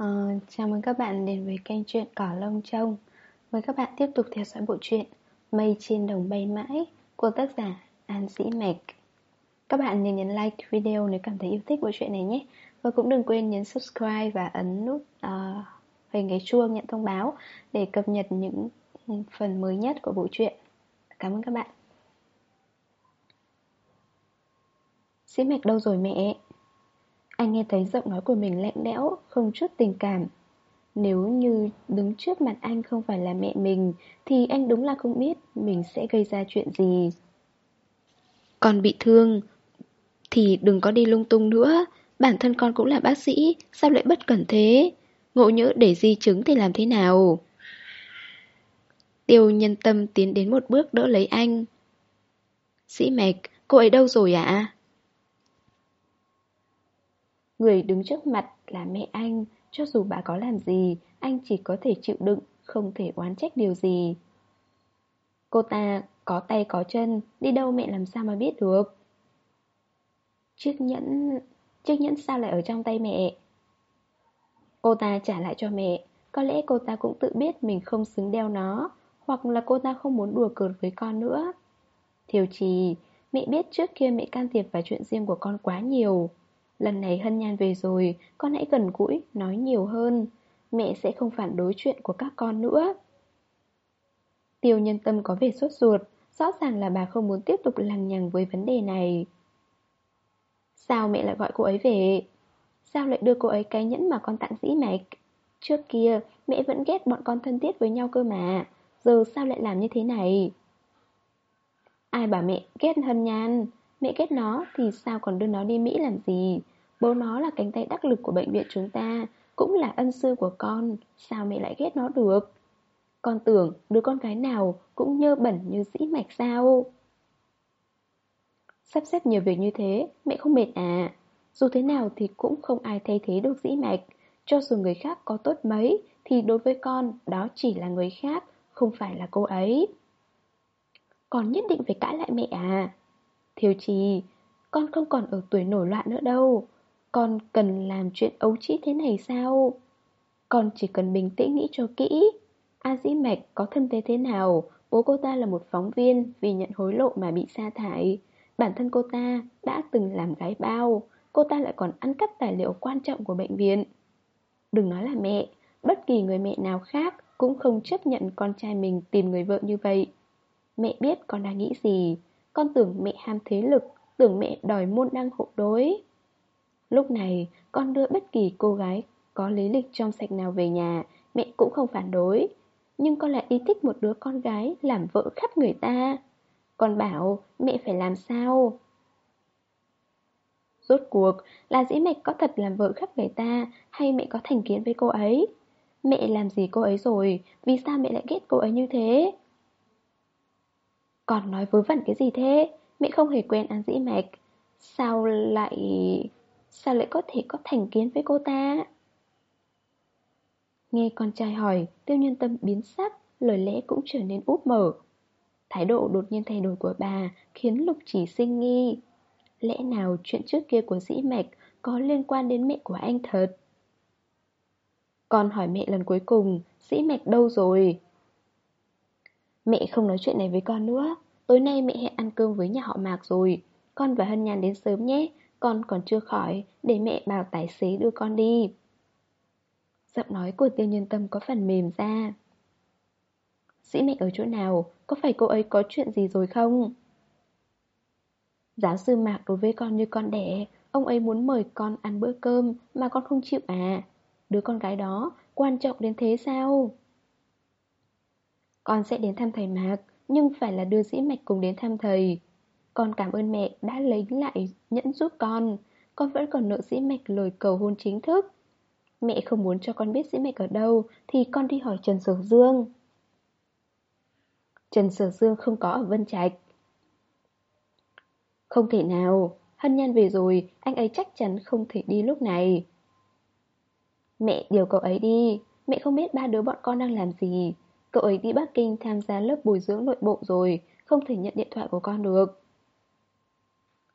Ờ, chào mừng các bạn đến với kênh truyện Cỏ Lông Trông. Mời các bạn tiếp tục theo dõi bộ truyện Mây trên đồng bay mãi của tác giả An Sĩ Mạch. Các bạn nhớ nhấn like video nếu cảm thấy yêu thích bộ truyện này nhé. Và cũng đừng quên nhấn subscribe và ấn nút uh, hình cái chuông nhận thông báo Để cập nhật những phần mới nhất của bộ truyện. Cảm ơn các bạn. Sĩ Mạch đâu rồi mẹ? Anh nghe thấy giọng nói của mình lạnh lẽo, không chút tình cảm. Nếu như đứng trước mặt anh không phải là mẹ mình, thì anh đúng là không biết mình sẽ gây ra chuyện gì. Còn bị thương, thì đừng có đi lung tung nữa. Bản thân con cũng là bác sĩ, sao lại bất cẩn thế? Ngộ nhỡ để di chứng thì làm thế nào? Tiêu nhân tâm tiến đến một bước đỡ lấy anh. Sĩ mạch, cô ấy đâu rồi ạ? À? Người đứng trước mặt là mẹ anh, cho dù bà có làm gì, anh chỉ có thể chịu đựng, không thể oán trách điều gì. Cô ta có tay có chân, đi đâu mẹ làm sao mà biết được. Chiếc nhẫn... Chiếc nhẫn sao lại ở trong tay mẹ? Cô ta trả lại cho mẹ, có lẽ cô ta cũng tự biết mình không xứng đeo nó, hoặc là cô ta không muốn đùa cợt với con nữa. Thiều trì, mẹ biết trước kia mẹ can thiệp vào chuyện riêng của con quá nhiều. Lần này Hân Nhan về rồi, con hãy gần gũi, nói nhiều hơn. Mẹ sẽ không phản đối chuyện của các con nữa. Tiêu nhân tâm có vẻ sốt ruột, rõ ràng là bà không muốn tiếp tục lằng nhằng với vấn đề này. Sao mẹ lại gọi cô ấy về? Sao lại đưa cô ấy cái nhẫn mà con tặng dĩ mạch? Trước kia, mẹ vẫn ghét bọn con thân thiết với nhau cơ mà. Giờ sao lại làm như thế này? Ai bảo mẹ ghét Hân Nhan? Mẹ ghét nó, thì sao còn đưa nó đi Mỹ làm gì? Bố nó là cánh tay đắc lực của bệnh viện chúng ta, Cũng là ân sư của con. Sao mẹ lại ghét nó được? Con tưởng đứa con gái nào Cũng nhơ bẩn như dĩ mạch sao? Sắp xếp nhiều việc như thế, Mẹ không mệt à? Dù thế nào thì cũng không ai thay thế được dĩ mạch. Cho dù người khác có tốt mấy, Thì đối với con, Đó chỉ là người khác, Không phải là cô ấy. Con nhất định phải cãi lại mẹ à? Thiếu trì Con không còn ở tuổi nổi loạn nữa đâu con cần làm chuyện ấu trĩ thế này sao? Con chỉ cần bình tĩnh nghĩ cho kỹ. A Dĩ Mạch có thân thế thế nào? Bố cô ta là một phóng viên vì nhận hối lộ mà bị sa thải. Bản thân cô ta đã từng làm gái bao. Cô ta lại còn ăn cắp tài liệu quan trọng của bệnh viện. Đừng nói là mẹ, bất kỳ người mẹ nào khác cũng không chấp nhận con trai mình tìm người vợ như vậy. Mẹ biết con đang nghĩ gì. Con tưởng mẹ ham thế lực, tưởng mẹ đòi môn đăng hộ đối. Lúc này, con đưa bất kỳ cô gái có lý lịch trong sạch nào về nhà, mẹ cũng không phản đối. Nhưng con lại ý thích một đứa con gái làm vợ khắp người ta. Con bảo mẹ phải làm sao? Rốt cuộc là dĩ mạch có thật làm vợ khắp người ta hay mẹ có thành kiến với cô ấy? Mẹ làm gì cô ấy rồi? Vì sao mẹ lại ghét cô ấy như thế? Còn nói vớ vẩn cái gì thế? Mẹ không hề quen An Dĩ Mạch. Sao lại... Sao lại có thể có thành kiến với cô ta? Nghe con trai hỏi, Tiêu nhân tâm biến sắc, Lời lẽ cũng trở nên úp mở. Thái độ đột nhiên thay đổi của bà Khiến lục chỉ sinh nghi. Lẽ nào chuyện trước kia của dĩ mạch Có liên quan đến mẹ của anh thật? Con hỏi mẹ lần cuối cùng, Dĩ mạch đâu rồi? Mẹ không nói chuyện này với con nữa. Tối nay mẹ hẹn ăn cơm với nhà họ Mạc rồi. Con và Hân Nhàn đến sớm nhé. Con còn chưa khỏi, Để mẹ bảo tài xế đưa con đi. Giọng nói của tiêu nhân tâm có phần mềm ra. Sĩ mẹ ở chỗ nào? Có phải cô ấy có chuyện gì rồi không? Giáo sư Mạc đối với con như con đẻ. Ông ấy muốn mời con ăn bữa cơm Mà con không chịu à? Đứa con gái đó quan trọng đến thế sao? Con sẽ đến thăm thầy Mạc Nhưng phải là đưa dĩ mạch cùng đến thăm thầy. Con cảm ơn mẹ đã lấy lại nhẫn giúp con. Con vẫn còn nợ dĩ mạch lời cầu hôn chính thức. Mẹ không muốn cho con biết dĩ mạch ở đâu, Thì con đi hỏi Trần Sở Dương. Trần Sở Dương không có ở Vân Trạch. Không thể nào, Hân Nhan về rồi, Anh ấy chắc chắn không thể đi lúc này. Mẹ điều cậu ấy đi, Mẹ không biết ba đứa bọn con đang làm gì. Cậu ấy đi Bắc Kinh tham gia lớp bồi dưỡng nội bộ rồi Không thể nhận điện thoại của con được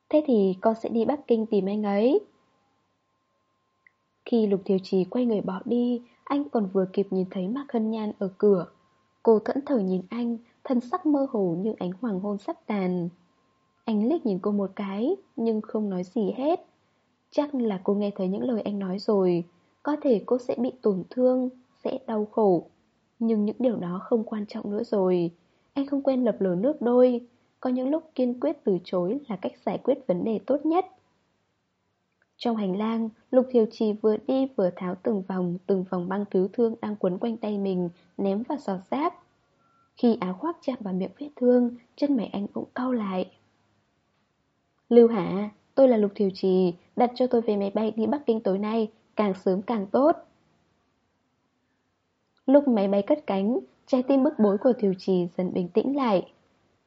Thế thì con sẽ đi Bắc Kinh tìm anh ấy Khi Lục thiếu Trì quay người bỏ đi, anh còn vừa kịp nhìn thấy Mạc Hân Nhan ở cửa. Cô thẫn thờ nhìn anh, thân sắc mơ hồ như ánh hoàng hôn sắp tàn. Anh liếc nhìn cô một cái, nhưng không nói gì hết. Chắc là cô nghe thấy những lời anh nói rồi. Có thể cô sẽ bị tổn thương, sẽ đau khổ. Nhưng những điều đó không quan trọng nữa rồi. Anh không quen lập lờ nước đôi. Có những lúc kiên quyết từ chối là cách giải quyết vấn đề tốt nhất. Trong hành lang, Lục Thiều Trì vừa đi vừa tháo từng vòng, từng vòng băng cứu thương đang quấn quanh tay mình, ném vào giọt giáp. Khi áo khoác chạm vào miệng vết thương, chân mày anh cũng cau lại. Lưu Hạ, tôi là Lục Thiều Trì, đặt cho tôi về máy bay đi Bắc Kinh tối nay, càng sớm càng tốt. Lúc máy bay cất cánh, trái tim bức bối của Thiều Trì dần bình tĩnh lại.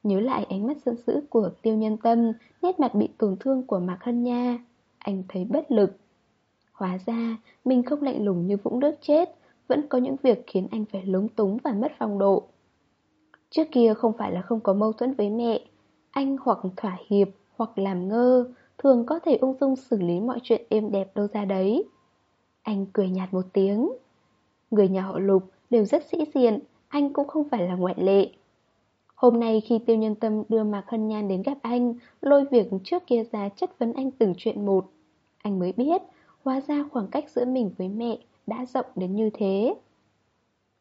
Nhớ lại ánh mắt sơn sữ của tiêu nhân tâm, nét mặt bị tổn thương của Mạc Hân Nha, anh thấy bất lực. Hóa ra, mình không lạnh lùng như vũng nước chết, vẫn có những việc khiến anh phải lúng túng và mất phong độ. Trước kia không phải là không có mâu thuẫn với mẹ, anh hoặc thỏa hiệp hoặc làm ngơ, thường có thể ung dung xử lý mọi chuyện êm đẹp đâu ra đấy. Anh cười nhạt một tiếng. Người nhà họ Lục đều rất sĩ diện, anh cũng không phải là ngoại lệ. Hôm nay khi Tiêu Nhân Tâm đưa Mạc Hân Nhan đến gặp anh, lôi việc trước kia ra chất vấn anh từng chuyện một. Anh mới biết, hóa ra khoảng cách giữa mình với mẹ đã rộng đến như thế.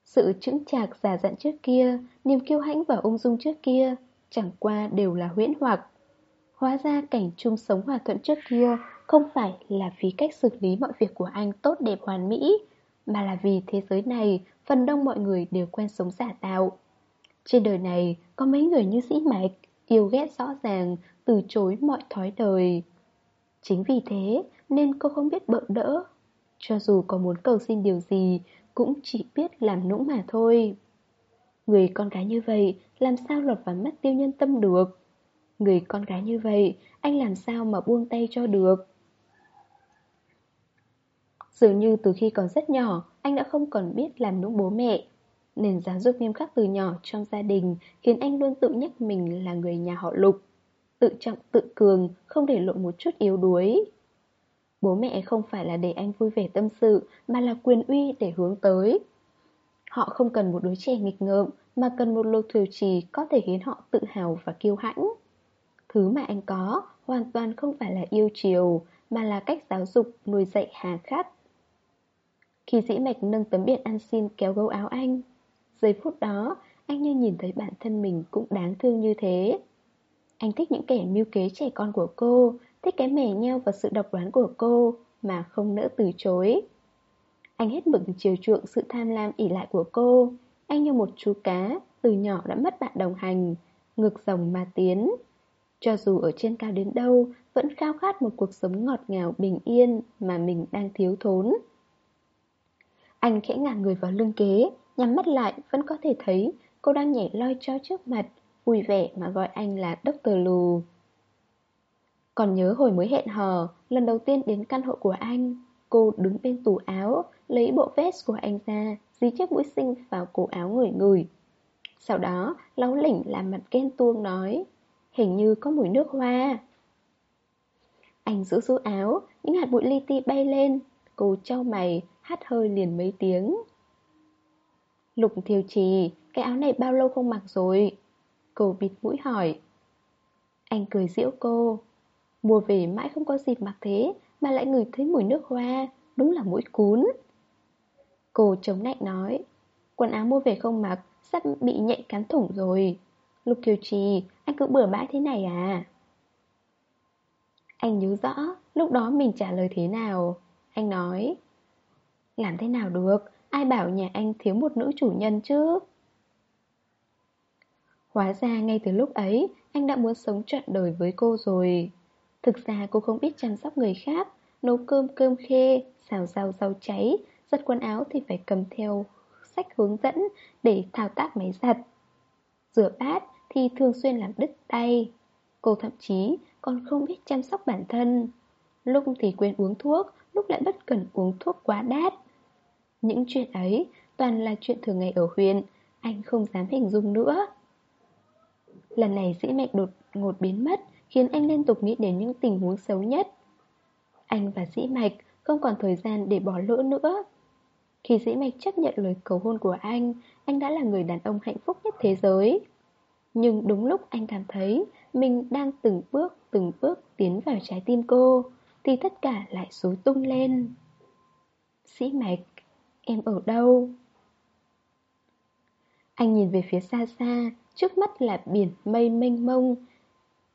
Sự chững chạc giả dặn trước kia, niềm kiêu hãnh và ung dung trước kia, chẳng qua đều là huyễn hoặc. Hóa ra cảnh chung sống hòa thuận trước kia không phải là vì cách xử lý mọi việc của anh tốt đẹp hoàn mỹ, mà là vì thế giới này phần đông mọi người đều quen sống giả tạo. Trên đời này có mấy người như sĩ mạch, yêu ghét rõ ràng, từ chối mọi thói đời. Chính vì thế nên cô không biết bợ đỡ. Cho dù có muốn cầu xin điều gì, cũng chỉ biết làm nũng mà thôi. Người con gái như vậy làm sao lọt vào mắt tiêu nhân tâm được? Người con gái như vậy, anh làm sao mà buông tay cho được? Dường như từ khi còn rất nhỏ, anh đã không còn biết làm nũng bố mẹ. Nền giáo dục nghiêm khắc từ nhỏ trong gia đình khiến anh luôn tự nhắc mình là người nhà họ lục. Tự trọng tự cường, không để lộ một chút yếu đuối. Bố mẹ không phải là để anh vui vẻ tâm sự, mà là quyền uy để hướng tới. Họ không cần một đứa trẻ nghịch ngợm, mà cần một lục thủy trì có thể khiến họ tự hào và kiêu hãnh. Thứ mà anh có hoàn toàn không phải là yêu chiều, mà là cách giáo dục nuôi dạy hà khắc. Khi dĩ mạch nâng tấm biển ăn xin kéo gấu áo anh, Giây phút đó, anh như nhìn thấy bản thân mình cũng đáng thương như thế. Anh thích những kẻ mưu kế trẻ con của cô, thích cái mẻ nheo và sự độc đoán của cô, mà không nỡ từ chối. Anh hết mực chiều chuộng sự tham lam ỉ lại của cô. Anh như một chú cá, từ nhỏ đã mất bạn đồng hành, ngược dòng mà tiến. Cho dù ở trên cao đến đâu, vẫn khao khát một cuộc sống ngọt ngào bình yên mà mình đang thiếu thốn. Anh khẽ ngả người vào lưng kế, Nhắm mắt lại vẫn có thể thấy cô đang nhảy loi cho trước mặt Vui vẻ mà gọi anh là Dr. Lù Còn nhớ hồi mới hẹn hò Lần đầu tiên đến căn hộ của anh Cô đứng bên tủ áo Lấy bộ vest của anh ra Dí chiếc mũi xinh vào cổ áo người người Sau đó Láu lỉnh làm mặt ghen tuông nói Hình như có mùi nước hoa Anh giữ rũ áo Những hạt bụi li ti bay lên Cô trao mày Hát hơi liền mấy tiếng Lục thiều trì, cái áo này bao lâu không mặc rồi? Cô bịt mũi hỏi. Anh cười giễu cô. Mùa về mãi không có dịp mặc thế, mà lại ngửi thấy mùi nước hoa, đúng là mũi cún. Cô chống nạnh nói, quần áo mua về không mặc, sắp bị nhạy cắn thủng rồi. Lục Kiều Trì, anh cứ bừa bãi thế này à? Anh nhớ rõ, lúc đó mình trả lời thế nào. Anh nói, làm thế nào được, Ai bảo nhà anh thiếu một nữ chủ nhân chứ? Hóa ra ngay từ lúc ấy Anh đã muốn sống trọn đời với cô rồi. Thực ra cô không biết chăm sóc người khác Nấu cơm cơm khê Xào rau rau cháy Giặt quần áo thì phải cầm theo sách hướng dẫn Để thao tác máy giặt. Rửa bát thì thường xuyên làm đứt tay. Cô thậm chí còn không biết chăm sóc bản thân. Lúc thì quên uống thuốc Lúc lại bất cần uống thuốc quá đát những chuyện ấy toàn là chuyện thường ngày ở huyện Anh không dám hình dung nữa Lần này dĩ mạch đột ngột biến mất Khiến anh liên tục nghĩ đến những tình huống xấu nhất Anh và dĩ mạch không còn thời gian để bỏ lỡ nữa. Khi dĩ mạch chấp nhận lời cầu hôn của anh, anh đã là người đàn ông hạnh phúc nhất thế giới. Nhưng đúng lúc anh cảm thấy mình đang từng bước, từng bước tiến vào trái tim cô, thì tất cả lại rối tung lên. Sĩ mạch, em ở đâu? Anh nhìn về phía xa xa, trước mắt là biển mây mênh mông.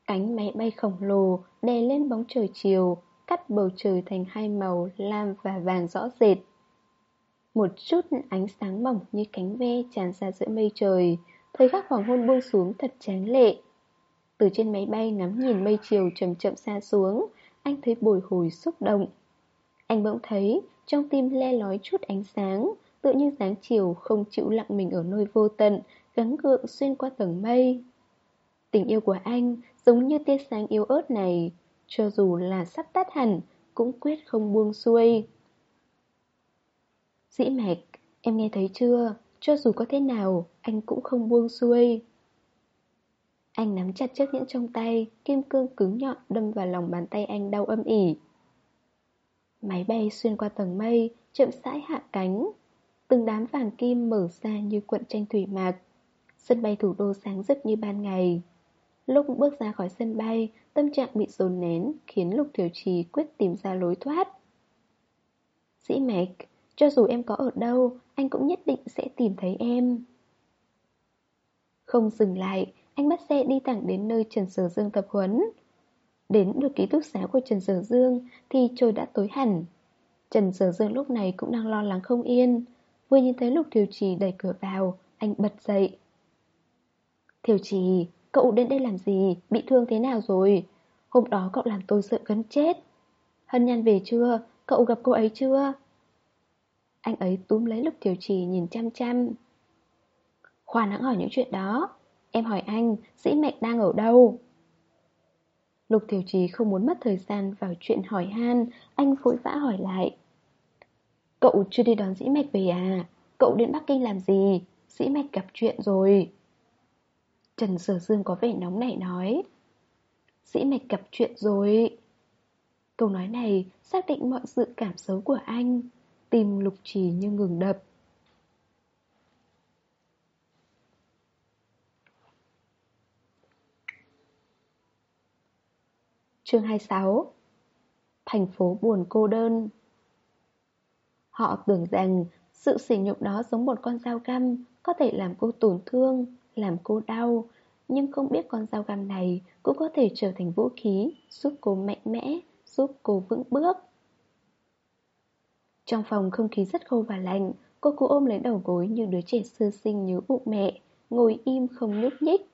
Cánh máy bay khổng lồ đè lên bóng trời chiều, cắt bầu trời thành hai màu lam và vàng rõ rệt. Một chút ánh sáng mỏng như cánh ve tràn ra giữa mây trời, thời khắc hoàng hôn buông xuống thật tráng lệ. Từ trên máy bay ngắm nhìn mây chiều chậm chậm xa xuống, anh thấy bồi hồi xúc động. Anh bỗng thấy trong tim le lói chút ánh sáng, tự như dáng chiều không chịu lặng mình ở nơi vô tận, gắng gượng xuyên qua tầng mây. Tình yêu của anh giống như tia sáng yếu ớt này, cho dù là sắp tắt hẳn, cũng quyết không buông xuôi. Dĩ mạch, em nghe thấy chưa? Cho dù có thế nào, anh cũng không buông xuôi. Anh nắm chặt chiếc nhẫn trong tay, kim cương cứng nhọn đâm vào lòng bàn tay anh đau âm ỉ. Máy bay xuyên qua tầng mây, chậm rãi hạ cánh. Từng đám vàng kim mở ra như cuộn tranh thủy mạc. Sân bay thủ đô sáng rực như ban ngày. Lúc bước ra khỏi sân bay, tâm trạng bị dồn nén khiến Lục Thiểu Trì quyết tìm ra lối thoát. Dĩ mạch, cho dù em có ở đâu, anh cũng nhất định sẽ tìm thấy em. Không dừng lại, anh bắt xe đi thẳng đến nơi Trần Sở Dương tập huấn. Đến được ký túc xá của Trần Sở Dương thì trời đã tối hẳn. Trần Sở Dương lúc này cũng đang lo lắng không yên. Vừa nhìn thấy Lục Thiều Trì đẩy cửa vào, anh bật dậy. Thiều Trì, cậu đến đây làm gì? Bị thương thế nào rồi? Hôm đó cậu làm tôi sợ gần chết. Hân Nhan về chưa? Cậu gặp cô ấy chưa? Anh ấy túm lấy Lục Thiều Trì nhìn chăm chăm. Khoan hãng hỏi những chuyện đó. Em hỏi anh, sĩ mệnh đang ở đâu? Lục Thiều Trì không muốn mất thời gian vào chuyện hỏi han, anh vội vã hỏi lại. Cậu chưa đi đón dĩ mạch về à? Cậu đến Bắc Kinh làm gì? Dĩ mạch gặp chuyện rồi. Trần Sở Dương có vẻ nóng nảy nói. Dĩ mạch gặp chuyện rồi. Câu nói này xác định mọi sự cảm xấu của anh. Tim lục trì như ngừng đập. Chương 26 Thành phố buồn cô đơn Họ tưởng rằng sự sỉ nhục đó giống một con dao găm có thể làm cô tổn thương, làm cô đau, nhưng không biết con dao găm này cũng có thể trở thành vũ khí giúp cô mạnh mẽ, giúp cô vững bước. Trong phòng không khí rất khô và lạnh, cô cứ ôm lấy đầu gối như đứa trẻ sơ sinh nhớ bụng mẹ, ngồi im không nhúc nhích.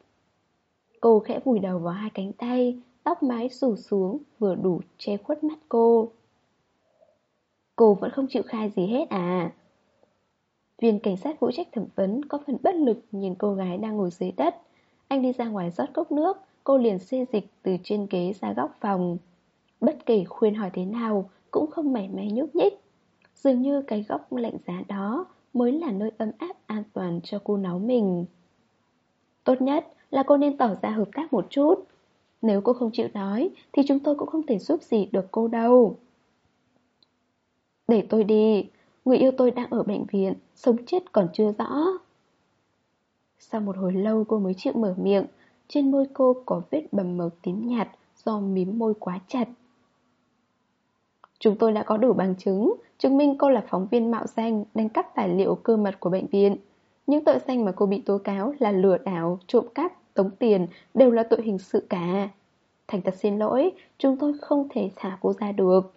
Cô khẽ vùi đầu vào hai cánh tay, tóc mái rủ xuống vừa đủ che khuất mắt cô. Cô vẫn không chịu khai gì hết à? Viên cảnh sát phụ trách thẩm vấn có phần bất lực nhìn cô gái đang ngồi dưới đất. Anh đi ra ngoài rót cốc nước, cô liền xê dịch từ trên ghế ra góc phòng. Bất kể khuyên hỏi thế nào, cũng không mảy may nhúc nhích. Dường như cái góc lạnh giá đó mới là nơi ấm áp an toàn cho cô náu mình. Tốt nhất là cô nên tỏ ra hợp tác một chút. Nếu cô không chịu nói Thì chúng tôi cũng không thể giúp gì được cô đâu. Để tôi đi Người yêu tôi đang ở bệnh viện Sống chết còn chưa rõ. Sau một hồi lâu cô mới chịu mở miệng Trên môi cô có vết bầm màu tím nhạt Do mím môi quá chặt. Chúng tôi đã có đủ bằng chứng Chứng minh cô là phóng viên mạo danh Đánh cắp tài liệu cơ mật của bệnh viện. Những tội danh mà cô bị tố cáo là lừa đảo, trộm cắp tống tiền đều là tội hình sự cả. Thành thật xin lỗi, chúng tôi không thể thả cô ra được.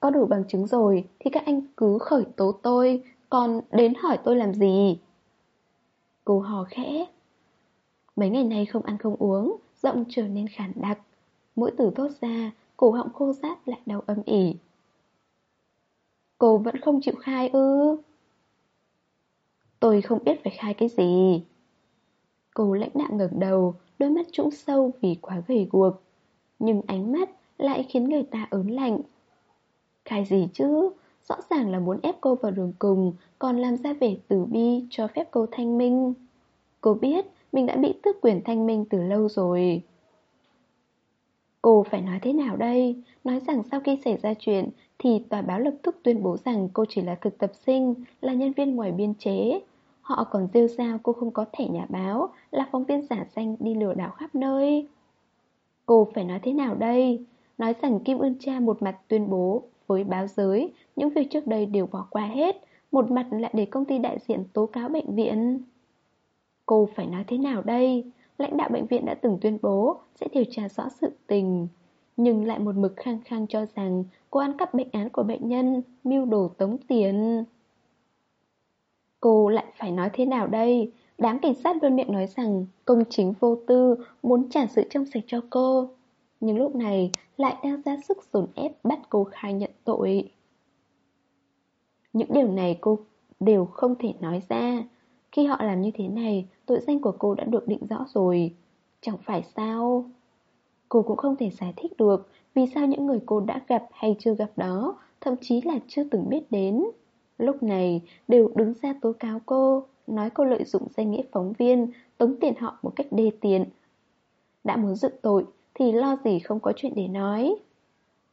Có đủ bằng chứng rồi thì các anh cứ khởi tố tôi, còn đến hỏi tôi làm gì? Cô hò khẽ. Mấy ngày nay không ăn không uống, giọng trở nên khản đặc. Mỗi từ thốt ra, cổ họng khô rát lại đau âm ỉ. Cô vẫn không chịu khai ư? Tôi không biết phải khai cái gì. Cô lãnh đạm ngẩng đầu, đôi mắt trũng sâu vì quá gầy guộc. Nhưng ánh mắt lại khiến người ta ớn lạnh. cái gì chứ? Rõ ràng là muốn ép cô vào đường cùng, còn làm ra vẻ tử bi cho phép cô thanh minh. Cô biết mình đã bị tước quyền thanh minh từ lâu rồi. Cô phải nói thế nào đây? Nói rằng sau khi xảy ra chuyện thì tòa báo lập tức tuyên bố rằng cô chỉ là thực tập sinh, là nhân viên ngoài biên chế. Họ còn rêu rao cô không có thẻ nhà báo, là phóng viên giả danh đi lừa đảo khắp nơi. Cô phải nói thế nào đây? Nói rằng Kim Ưn Cha một mặt tuyên bố với báo giới những việc trước đây đều bỏ qua hết, một mặt lại để công ty đại diện tố cáo bệnh viện. Cô phải nói thế nào đây? Lãnh đạo bệnh viện đã từng tuyên bố sẽ điều tra rõ sự tình Nhưng lại một mực khăng khăng cho rằng cô ăn cắp bệnh án của bệnh nhân, mưu đồ tống tiền Cô lại phải nói thế nào đây? Đám cảnh sát luôn miệng nói rằng công chính vô tư muốn trả sự trong sạch cho cô Nhưng lúc này lại đang ra sức dồn ép bắt cô khai nhận tội Những điều này cô đều không thể nói ra khi họ làm như thế này, tội danh của cô đã được định rõ rồi. Chẳng phải sao? Cô cũng không thể giải thích được vì sao những người cô đã gặp hay chưa gặp đó, thậm chí là chưa từng biết đến. Lúc này đều đứng ra tố cáo cô, nói cô lợi dụng danh nghĩa phóng viên, tống tiền họ một cách đê tiện. Đã muốn dựng tội thì lo gì không có chuyện để nói.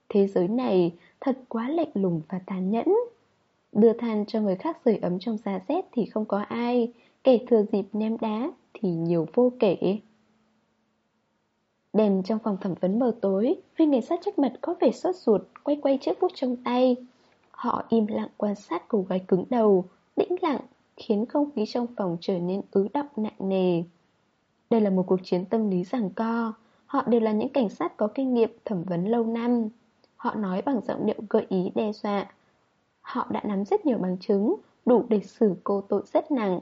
Thế giới này thật quá lạnh lùng và tàn nhẫn. Đưa than cho người khác sưởi ấm trong giá rét thì không có ai Kể thừa dịp ném đá thì nhiều vô kể Đèn trong phòng thẩm vấn mờ tối Viên cảnh sát trách mật có vẻ sốt ruột Quay quay chiếc bút trong tay Họ im lặng quan sát cô gái cứng đầu, Tĩnh lặng, Khiến không khí trong phòng trở nên ứ động nặng nề. Đây là một cuộc chiến tâm lý giằng co. Họ đều là những cảnh sát có kinh nghiệm thẩm vấn lâu năm. Họ nói bằng giọng điệu gợi ý đe dọa. Họ đã nắm rất nhiều bằng chứng, Đủ để xử cô tội rất nặng.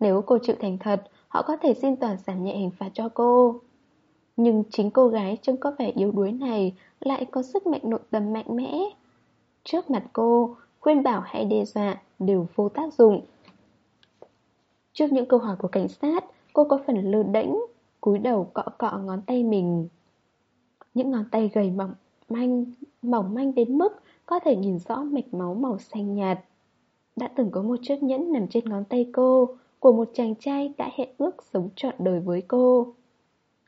Nếu cô chịu thành thật, Họ có thể xin tòa giảm nhẹ hình phạt cho cô. Nhưng chính cô gái trông có vẻ yếu đuối này Lại có sức mạnh nội tâm mạnh mẽ. Trước mặt cô Khuyên bảo hay đe dọa Đều vô tác dụng Trước những câu hỏi của cảnh sát Cô có phần lơ đễnh cúi đầu cọ cọ ngón tay mình Những ngón tay gầy mỏng manh Mỏng manh đến mức có thể nhìn rõ mạch máu màu xanh nhạt. Đã từng có một chiếc nhẫn nằm trên ngón tay cô, của một chàng trai đã hẹn ước sống trọn đời với cô.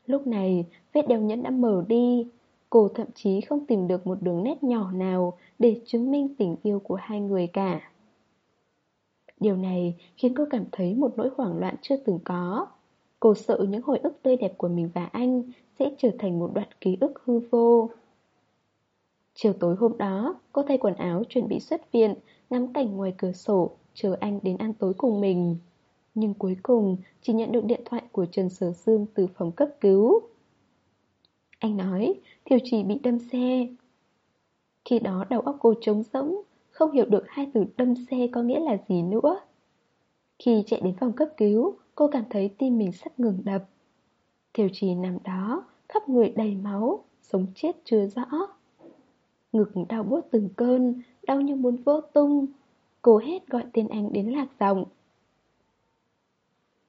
Lúc này, vết đeo nhẫn đã mở đi, cô thậm chí không tìm được một đường nét nhỏ nào để chứng minh tình yêu của hai người cả. Điều này khiến cô cảm thấy một nỗi hoảng loạn chưa từng có. Cô sợ những hồi ức tươi đẹp của mình và anh sẽ trở thành một đoạn ký ức hư vô. Chiều tối hôm đó, cô thay quần áo chuẩn bị xuất viện, ngắm cảnh ngoài cửa sổ, chờ anh đến ăn tối cùng mình. Nhưng cuối cùng chỉ nhận được điện thoại của Trần Sở Dương từ phòng cấp cứu. Anh nói, Thiều Trì bị đâm xe. Khi đó đầu óc cô trống rỗng, không hiểu được hai từ đâm xe có nghĩa là gì nữa. Khi chạy đến phòng cấp cứu, cô cảm thấy tim mình sắp ngừng đập. Thiều Trì nằm đó, khắp người đầy máu, sống chết chưa rõ. Ngực đau buốt từng cơn Đau như muốn vỡ tung Cô hết gọi tên anh đến lạc giọng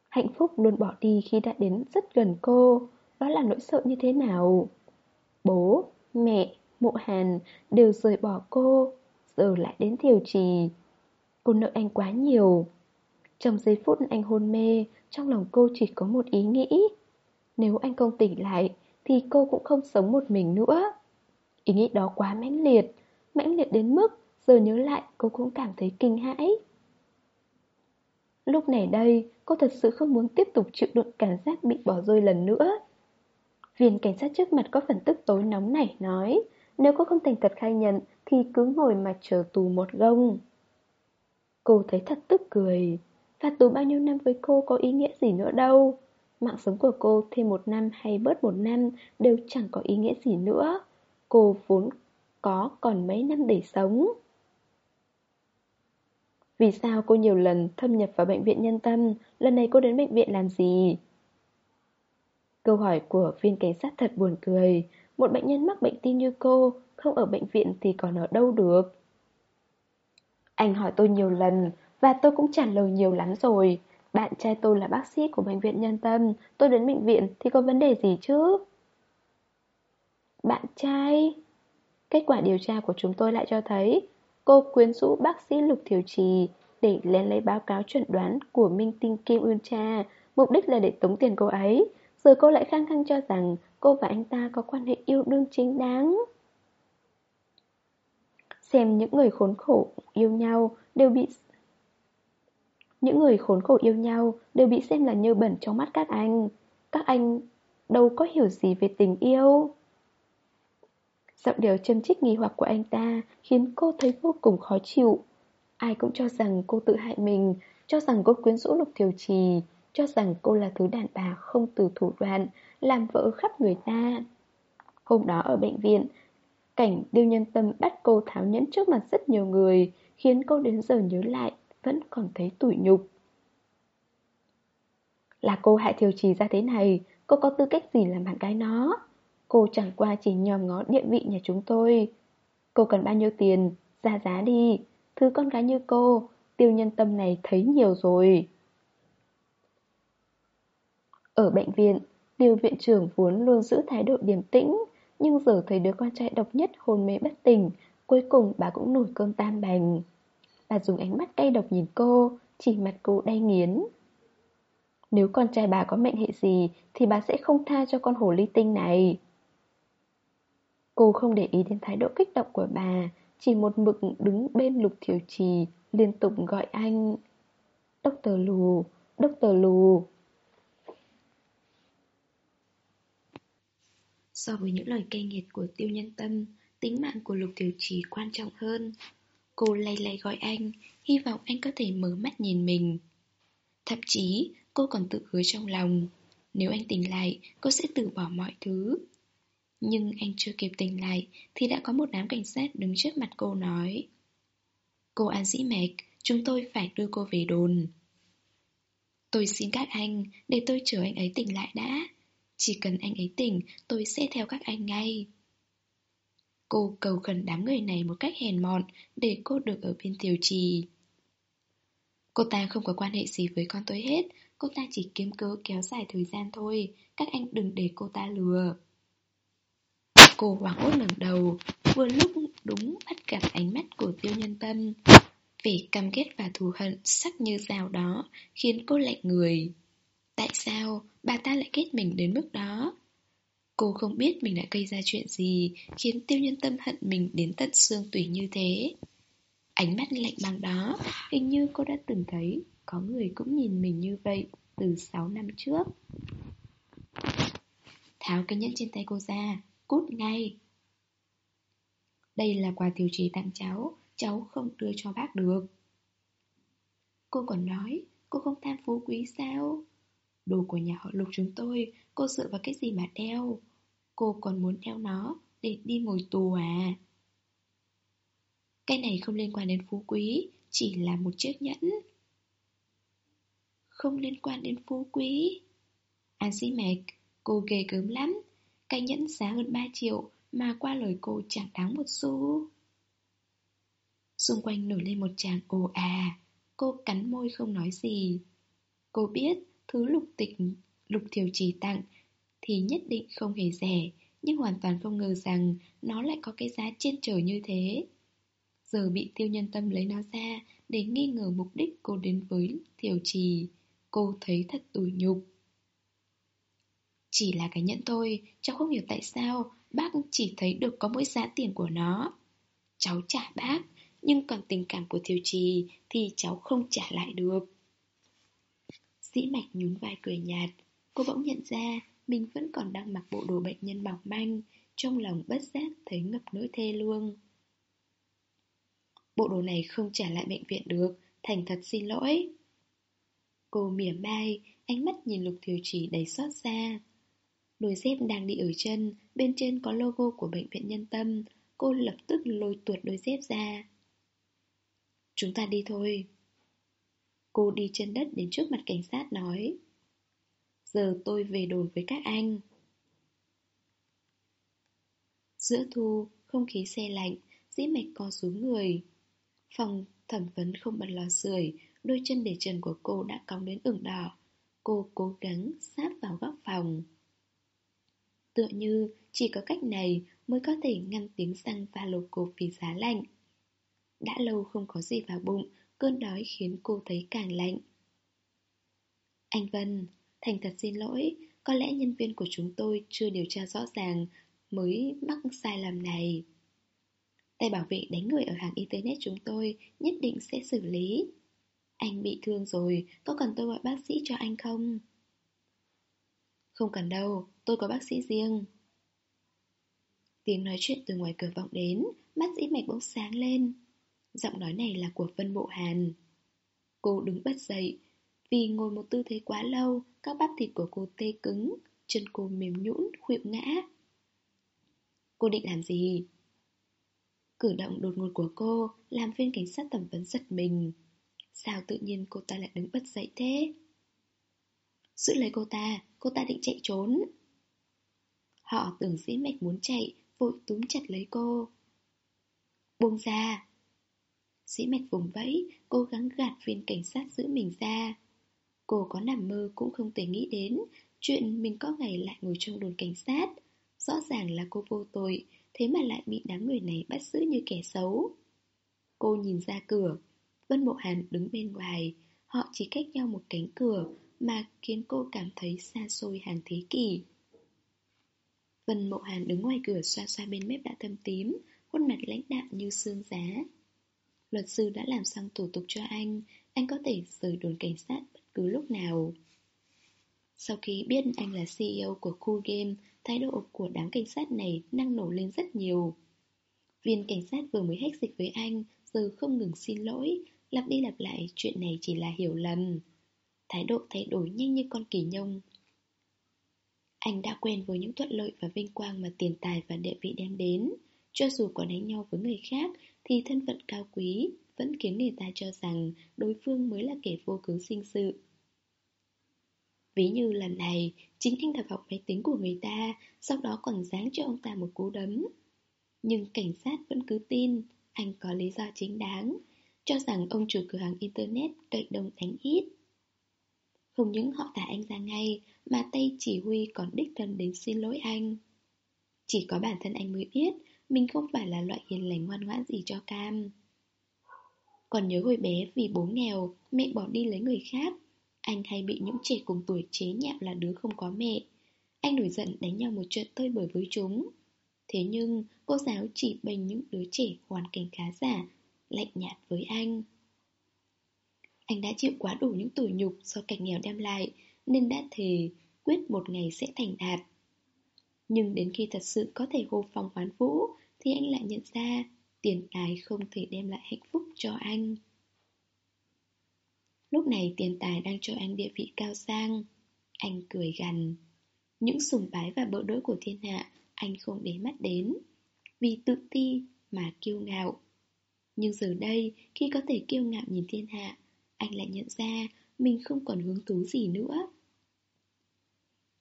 Hạnh phúc luôn bỏ đi khi đã đến rất gần cô đó là nỗi sợ như thế nào? Bố, mẹ, mộ hàn đều rời bỏ cô Giờ lại đến thiểu trì. Cô nợ anh quá nhiều. Trong giây phút anh hôn mê Trong lòng cô chỉ có một ý nghĩ. Nếu anh không tỉnh lại Thì cô cũng không sống một mình nữa. Ý nghĩ đó quá mãnh liệt Mãnh liệt đến mức Giờ nhớ lại cô cũng cảm thấy kinh hãi. Lúc này đây Cô thật sự không muốn tiếp tục chịu đựng cảm giác bị bỏ rơi lần nữa. Viên cảnh sát trước mặt có phần tức tối nóng nảy nói, Nếu cô không thành thật khai nhận, Thì cứ ngồi mà chờ tù một gông. Cô thấy thật tức cười, Phạt tù bao nhiêu năm với cô có ý nghĩa gì nữa đâu? Mạng sống của cô thêm một năm hay bớt một năm Đều chẳng có ý nghĩa gì nữa. Cô vốn có còn mấy năm để sống. Vì sao cô nhiều lần thâm nhập vào bệnh viện nhân tâm? Lần này cô đến bệnh viện làm gì? Câu hỏi của viên cảnh sát thật buồn cười. Một bệnh nhân mắc bệnh tim như cô Không ở bệnh viện thì còn ở đâu được? Anh hỏi tôi nhiều lần Và tôi cũng trả lời nhiều lắm rồi. Bạn trai tôi là bác sĩ của bệnh viện nhân tâm. Tôi đến bệnh viện thì có vấn đề gì chứ? Bạn trai... Kết quả điều tra của chúng tôi lại cho thấy cô quyến rũ bác sĩ Lục Thiều Trì để lên lấy báo cáo chuẩn đoán của Minh Tinh Kim Ưn Cha, mục đích là để tống tiền cô ấy rồi cô lại khăng khăng cho rằng cô và anh ta có quan hệ yêu đương chính đáng. Xem những người khốn khổ yêu nhau đều bị những người khốn khổ yêu nhau đều bị xem là nhơ bẩn trong mắt các anh. Các anh đâu có hiểu gì về tình yêu. Giọng điệu châm chích nghi hoặc của anh ta khiến cô thấy vô cùng khó chịu. Ai cũng cho rằng cô tự hại mình, cho rằng cô quyến rũ lục thiều trì, cho rằng cô là thứ đàn bà không từ thủ đoạn, làm vỡ khắp người ta. Hôm đó ở bệnh viện, cảnh điêu nhân tâm bắt cô tháo nhẫn trước mặt rất nhiều người, khiến cô đến giờ nhớ lại, vẫn còn thấy tủi nhục. Là cô hại thiều trì ra thế này, cô có tư cách gì làm bạn gái nó? Cô chẳng qua chỉ nhòm ngó địa vị nhà chúng tôi. Cô cần bao nhiêu tiền? Ra giá đi. Thứ con gái như cô, tiêu nhân tâm này thấy nhiều rồi. Ở bệnh viện, điều viện trưởng vốn luôn giữ thái độ điềm tĩnh, nhưng giờ thấy đứa con trai độc nhất hồn mê bất tỉnh, cuối cùng bà cũng nổi cơn tan bành. Bà dùng ánh mắt cay độc nhìn cô, chỉ mặt cô đay nghiến. Nếu con trai bà có mệnh hệ gì thì bà sẽ không tha cho con hồ ly tinh này. Cô không để ý đến thái độ kích động của bà, chỉ một mực đứng bên lục thiểu trì, liên tục gọi anh. Đốc tờ lù, đốc tờ lù. So với những lời cay nghiệt của tiêu nhân tâm, tính mạng của lục tiểu trì quan trọng hơn. Cô lay lay gọi anh, hy vọng anh có thể mở mắt nhìn mình. Thậm chí, cô còn tự hứa trong lòng. Nếu anh tỉnh lại, cô sẽ từ bỏ mọi thứ. Nhưng anh chưa kịp tỉnh lại thì đã có một đám cảnh sát đứng trước mặt cô nói Cô An Dĩ Mạch, chúng tôi phải đưa cô về đồn. Tôi xin các anh, để tôi chờ anh ấy tỉnh lại đã. Chỉ cần anh ấy tỉnh, tôi sẽ theo các anh ngay. Cô cầu khẩn đám người này một cách hèn mọn để cô được ở bên tiểu trì. Cô ta không có quan hệ gì với con tôi hết, cô ta chỉ kiếm cớ kéo dài thời gian thôi, các anh đừng để cô ta lừa. Cô hoảng hốt ngẩng đầu, vừa lúc đúng bắt gặp ánh mắt của tiêu nhân tâm. Vẻ căm ghét và thù hận sắc như dao đó khiến cô lạnh người. Tại sao bà ta lại ghét mình đến mức đó? Cô không biết mình đã gây ra chuyện gì khiến tiêu nhân tâm hận mình đến tận xương tủy như thế. Ánh mắt lạnh băng đó, hình như cô đã từng thấy có người cũng nhìn mình như vậy từ 6 năm trước. Tháo cái nhẫn trên tay cô ra, cút ngay. Đây là quà tiểu trì tặng cháu, cháu không đưa cho bác được. Cô còn nói, cô không tham phú quý sao? Đồ của nhà họ lục chúng tôi, cô dựa vào cái gì mà đeo? Cô còn muốn đeo nó để đi ngồi tù à? Cái này không liên quan đến phú quý, chỉ là một chiếc nhẫn. Không liên quan đến phú quý. À, An sĩ mệt cô ghê gớm lắm, cái nhẫn giá hơn 3 triệu mà qua lời cô chẳng đáng một xu. Xung quanh nổi lên một tràng ồ à, cô cắn môi không nói gì. Cô biết thứ lục tịch lục thiều trì tặng thì nhất định không hề rẻ, nhưng hoàn toàn không ngờ rằng nó lại có cái giá trên trời như thế. Giờ bị tiêu nhân tâm lấy nó ra để nghi ngờ mục đích cô đến với thiều trì, cô thấy thật tủi nhục. Chỉ là cái nhẫn thôi, cháu không hiểu tại sao bác chỉ thấy được có mỗi giá tiền của nó. Cháu trả bác, nhưng còn tình cảm của Thiều Trì thì cháu không trả lại được. Dĩ mạch nhún vai cười nhạt, cô bỗng nhận ra mình vẫn còn đang mặc bộ đồ bệnh nhân mỏng manh, trong lòng bất giác thấy ngập nỗi thê lương. Bộ đồ này không trả lại bệnh viện được, thành thật xin lỗi. Cô mỉa mai, ánh mắt nhìn lục thiều chỉ đầy xót xa. Đôi dép đang đi ở chân, bên trên có logo của bệnh viện nhân tâm. Cô lập tức lôi tuột đôi dép ra. Chúng ta đi thôi. Cô đi chân đất đến trước mặt cảnh sát nói. Giờ tôi về đồn với các anh. Giữa thu, không khí xe lạnh, dĩ mạch co xuống người. Phòng thẩm vấn không bật lò sưởi, đôi chân để trần của cô đã cong đến ửng đỏ. Cô cố gắng sát vào góc phòng. Tựa như chỉ có cách này mới có thể ngăn tiếng răng và lột cổ vì giá lạnh. Đã lâu không có gì vào bụng, cơn đói khiến cô thấy càng lạnh. Anh Vân, thành thật xin lỗi, có lẽ nhân viên của chúng tôi chưa điều tra rõ ràng mới mắc sai lầm này. Tay bảo vệ đánh người ở hàng Internet chúng tôi nhất định sẽ xử lý. Anh bị thương rồi, có cần tôi gọi bác sĩ cho anh không? Không cần đâu, tôi có bác sĩ riêng. Tiếng nói chuyện từ ngoài cửa vọng đến, mắt dĩ mạch bỗng sáng lên. Giọng nói này là của Vân Bộ Hàn. Cô đứng bất dậy, vì ngồi một tư thế quá lâu, các bắp thịt của cô tê cứng, chân cô mềm nhũn, khuỵu ngã. Cô định làm gì? Cử động đột ngột của cô làm viên cảnh sát thẩm vấn giật mình. Sao tự nhiên cô ta lại đứng bất dậy thế? Giữ lấy cô ta, cô ta định chạy trốn. Họ tưởng dĩ mạch muốn chạy, vội túm chặt lấy cô. Buông ra. Dĩ mạch vùng vẫy, cố gắng gạt viên cảnh sát giữ mình ra. Cô có nằm mơ cũng không thể nghĩ đến chuyện mình có ngày lại ngồi trong đồn cảnh sát. Rõ ràng là cô vô tội, thế mà lại bị đám người này bắt giữ như kẻ xấu. Cô nhìn ra cửa, Vân Mộ Hàn đứng bên ngoài, họ chỉ cách nhau một cánh cửa mà khiến cô cảm thấy xa xôi hàng thế kỷ. Vân Mộ Hàn đứng ngoài cửa xoa xoa bên mép đã thâm tím, khuôn mặt lãnh đạm như xương giá. Luật sư đã làm xong thủ tục cho anh, anh có thể rời đồn cảnh sát bất cứ lúc nào. Sau khi biết anh là CEO của Cool Game, thái độ của đám cảnh sát này năng nổ lên rất nhiều. Viên cảnh sát vừa mới hách dịch với anh, giờ không ngừng xin lỗi, lặp đi lặp lại chuyện này chỉ là hiểu lầm. Thái độ thay đổi nhanh như con kỳ nhông. Anh đã quen với những thuận lợi và vinh quang mà tiền tài và địa vị đem đến. Cho dù có đánh nhau với người khác thì thân phận cao quý vẫn khiến người ta cho rằng đối phương mới là kẻ vô cớ sinh sự. Ví như lần này, chính anh đập học máy tính của người ta, sau đó còn giáng cho ông ta một cú đấm. Nhưng cảnh sát vẫn cứ tin, anh có lý do chính đáng, cho rằng ông chủ cửa hàng Internet cậy đông đánh ít. Không những họ thả anh ra ngay, mà tay chỉ huy còn đích thân đến xin lỗi anh. Chỉ có bản thân anh mới biết, mình không phải là loại hiền lành ngoan ngoãn gì cho cam. Còn nhớ hồi bé vì bố nghèo, mẹ bỏ đi lấy người khác, anh hay bị những trẻ cùng tuổi chế nhạo là đứa không có mẹ. Anh nổi giận đánh nhau một trận tơi bời với chúng. Thế nhưng, cô giáo chỉ bênh những đứa trẻ hoàn cảnh khá giả, lạnh nhạt với anh. Anh đã chịu quá đủ những tủi nhục do cảnh nghèo đem lại, nên đã thề quyết một ngày sẽ thành đạt. Nhưng đến khi thật sự có thể hô phong hoán vũ, thì anh lại nhận ra tiền tài không thể đem lại hạnh phúc cho anh. Lúc này tiền tài đang cho anh địa vị cao sang. Anh cười gằn. Những sùng bái và bỡ đỡ của thiên hạ Anh không để mắt đến, Vì tự ti mà kiêu ngạo. Nhưng giờ đây, Khi có thể kiêu ngạo nhìn thiên hạ, Anh lại nhận ra Mình không còn hứng thú gì nữa.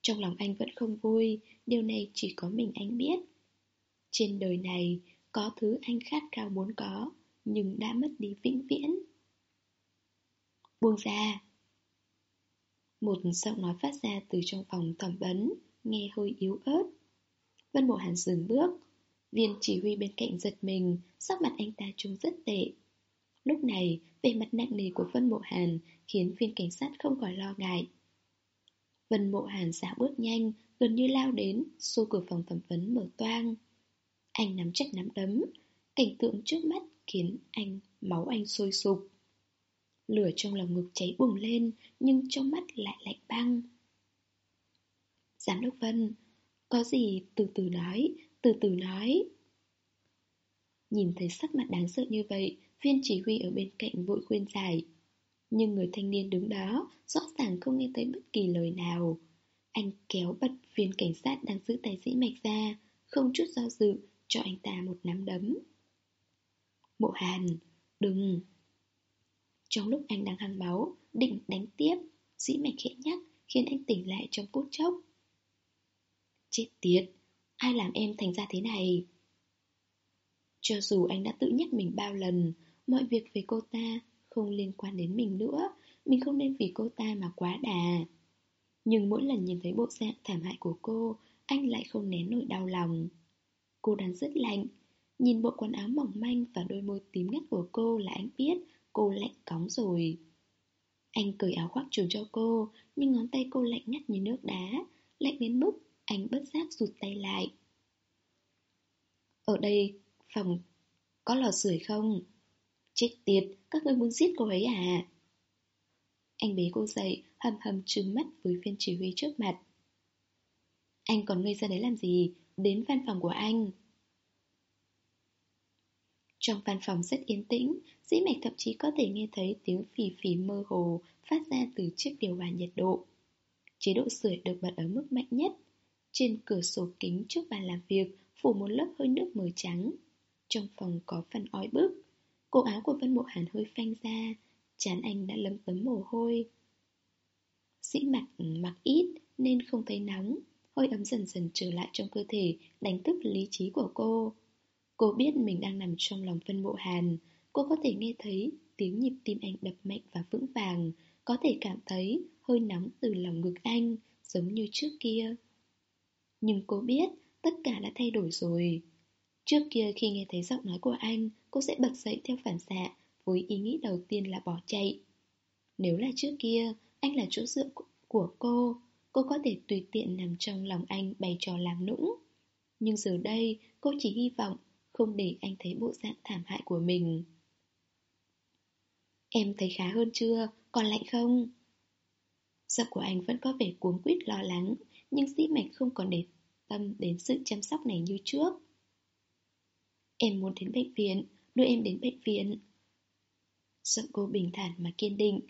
Trong lòng anh vẫn không vui, Điều này chỉ có mình anh biết. Trên đời này Có thứ anh khát khao muốn có Nhưng đã mất đi vĩnh viễn. Buông ra. Một giọng nói phát ra từ trong phòng thẩm vấn Nghe hơi yếu ớt. Vân Bộ Hàn dừng bước. Viên chỉ huy bên cạnh giật mình Sắc mặt anh ta trông rất tệ. Lúc này, vẻ mặt nặng nề của Vân Mộ Hàn khiến viên cảnh sát không khỏi lo ngại. Vân Mộ Hàn giả bước nhanh, gần như lao đến, xô cửa phòng thẩm vấn mở toang. Anh nắm chắc nắm đấm, cảnh tượng trước mắt khiến anh, máu anh sôi sục. Lửa trong lòng ngực cháy bùng lên Nhưng trong mắt lại lạnh băng. Giám đốc Vân Có gì từ từ nói Từ từ nói. Nhìn thấy sắc mặt đáng sợ như vậy Viên chỉ huy ở bên cạnh vội khuyên giải. Nhưng người thanh niên đứng đó Rõ ràng không nghe thấy bất kỳ lời nào. Anh kéo bật viên cảnh sát đang giữ tài sĩ mạch ra Không chút do dự cho anh ta một nắm đấm Mộ Hàn Đừng trong lúc anh đang hăng máu, định đánh tiếp, dĩ mạch khẽ nhắc khiến anh tỉnh lại trong phút chốc. Chết tiệt, ai làm em thành ra thế này? Cho dù anh đã tự nhắc mình bao lần, mọi việc về cô ta không liên quan đến mình nữa, mình không nên vì cô ta mà quá đà. Nhưng mỗi lần nhìn thấy bộ dạng thảm hại của cô, anh lại không nén nổi đau lòng. Cô đang rất lạnh, nhìn bộ quần áo mỏng manh và đôi môi tím ngắt của cô là anh biết Cô lạnh cóng rồi Anh cởi áo khoác trùm cho cô Nhưng ngón tay cô lạnh ngắt như nước đá lạnh đến mức anh bất giác rụt tay lại. Ở đây, phòng có lò sưởi không? Chết tiệt, các ngươi muốn giết cô ấy à? Anh bế cô dậy, hầm hầm trừng mắt với viên chỉ huy trước mặt. Anh còn ngây ra đấy làm gì? Đến văn phòng của anh. Trong văn phòng rất yên tĩnh, dĩ mạch thậm chí có thể nghe thấy tiếng phì phì mơ hồ phát ra từ chiếc điều hòa nhiệt độ. Chế độ sưởi được bật ở mức mạnh nhất. Trên cửa sổ kính trước bàn làm việc phủ một lớp hơi nước mờ trắng. Trong phòng có phần ói bức. Cổ áo của Vân Mộ Hàn hơi phanh ra, chán anh đã lấm tấm mồ hôi. Dĩ mặc mặc ít nên không thấy nóng, hơi ấm dần dần trở lại trong cơ thể, đánh thức lý trí của cô. Cô biết mình đang nằm trong lòng phân Mộ Hàn, cô có thể nghe thấy tiếng nhịp tim anh đập mạnh và vững vàng, có thể cảm thấy hơi nóng từ lòng ngực anh, giống như trước kia. Nhưng cô biết tất cả đã thay đổi rồi. Trước kia khi nghe thấy giọng nói của anh, cô sẽ bật dậy theo phản xạ, với ý nghĩ đầu tiên là bỏ chạy. Nếu là trước kia, anh là chỗ dựa của cô, cô có thể tùy tiện nằm trong lòng anh bày trò làm nũng. Nhưng giờ đây, cô chỉ hy vọng không để anh thấy bộ dạng thảm hại của mình. Em thấy khá hơn chưa? Còn lạnh không? Giọng của anh vẫn có vẻ cuống quýt lo lắng, nhưng dĩ mạch không còn để tâm đến sự chăm sóc này như trước. Em muốn đến bệnh viện, đưa em đến bệnh viện. Giọng cô bình thản mà kiên định,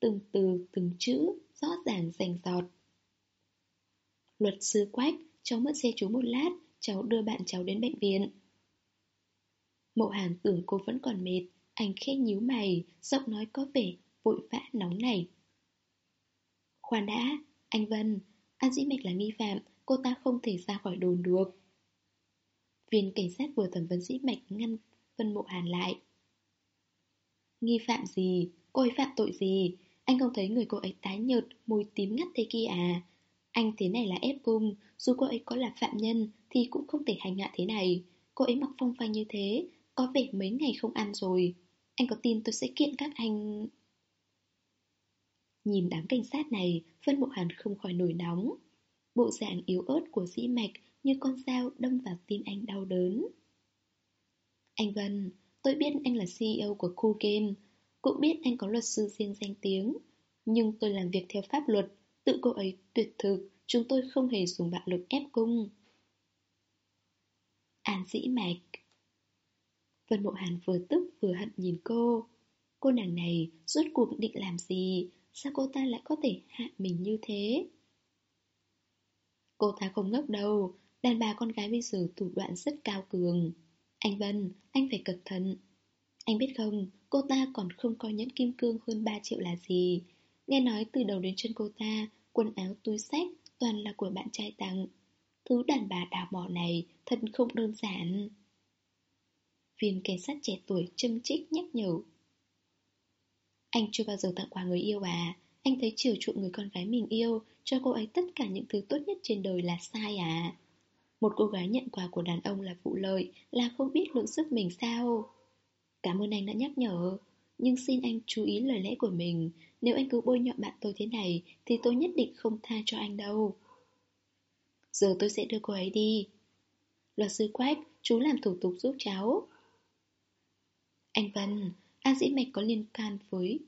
từng từ từng chữ rõ ràng rành rọt. Luật sư Quách, cháu mất xe chú một lát, cháu đưa bạn cháu đến bệnh viện. Mộ hàn tưởng cô vẫn còn mệt, anh khẽ nhíu mày, giọng nói có vẻ vội vã nóng này. Khoan đã, anh Vân, An Dĩ Mạch là nghi phạm, cô ta không thể ra khỏi đồn được. Viên cảnh sát vừa thẩm vấn Dĩ Mạch ngăn Vân Mộ Hàn lại. Nghi phạm gì? Cô ấy phạm tội gì? Anh không thấy người cô ấy tái nhợt, môi tím ngắt thế kia à? Anh thế này là ép cung, dù cô ấy có là phạm nhân thì cũng không thể hành hạ thế này. Cô ấy mặc phong phanh như thế, có vẻ mấy ngày không ăn rồi. Anh có tin tôi sẽ kiện các anh... Nhìn đám cảnh sát này, Vân Mộ Hàn không khỏi nổi nóng. Bộ dạng yếu ớt của dĩ mạch như con dao đâm vào tim anh đau đớn. Anh Vân, tôi biết anh là CEO của Cool Game, cũng biết anh có luật sư riêng danh tiếng. Nhưng tôi làm việc theo pháp luật, tự cô ấy tuyệt thực, chúng tôi không hề dùng bạo lực ép cung. An dĩ mạch. Vân Mộ Hàn vừa tức vừa hận nhìn cô. Cô nàng này rốt cuộc định làm gì? Sao cô ta lại có thể hạ mình như thế? Cô ta không ngốc đâu Đàn bà con gái bây giờ thủ đoạn rất cao cường. Anh Vân, anh phải cẩn thận. Anh biết không, cô ta còn không coi nhẫn kim cương hơn 3 triệu là gì. Nghe nói từ đầu đến chân cô ta, Quần áo túi sách toàn là của bạn trai tặng. Thứ đàn bà đào mỏ này thật không đơn giản. Viên cảnh sát trẻ tuổi châm chích nhắc nhở. Anh chưa bao giờ tặng quà người yêu à? Anh thấy chiều chuộng người con gái mình yêu Cho cô ấy tất cả những thứ tốt nhất trên đời là sai à? Một cô gái nhận quà của đàn ông là vụ lợi, Là không biết lượng sức mình sao? Cảm ơn anh đã nhắc nhở, Nhưng xin anh chú ý lời lẽ của mình. Nếu anh cứ bôi nhọ bạn tôi thế này Thì tôi nhất định không tha cho anh đâu Giờ tôi sẽ đưa cô ấy đi Luật sư Quách, chú làm thủ tục giúp cháu anh Vân, An Dĩ Mạch có liên can với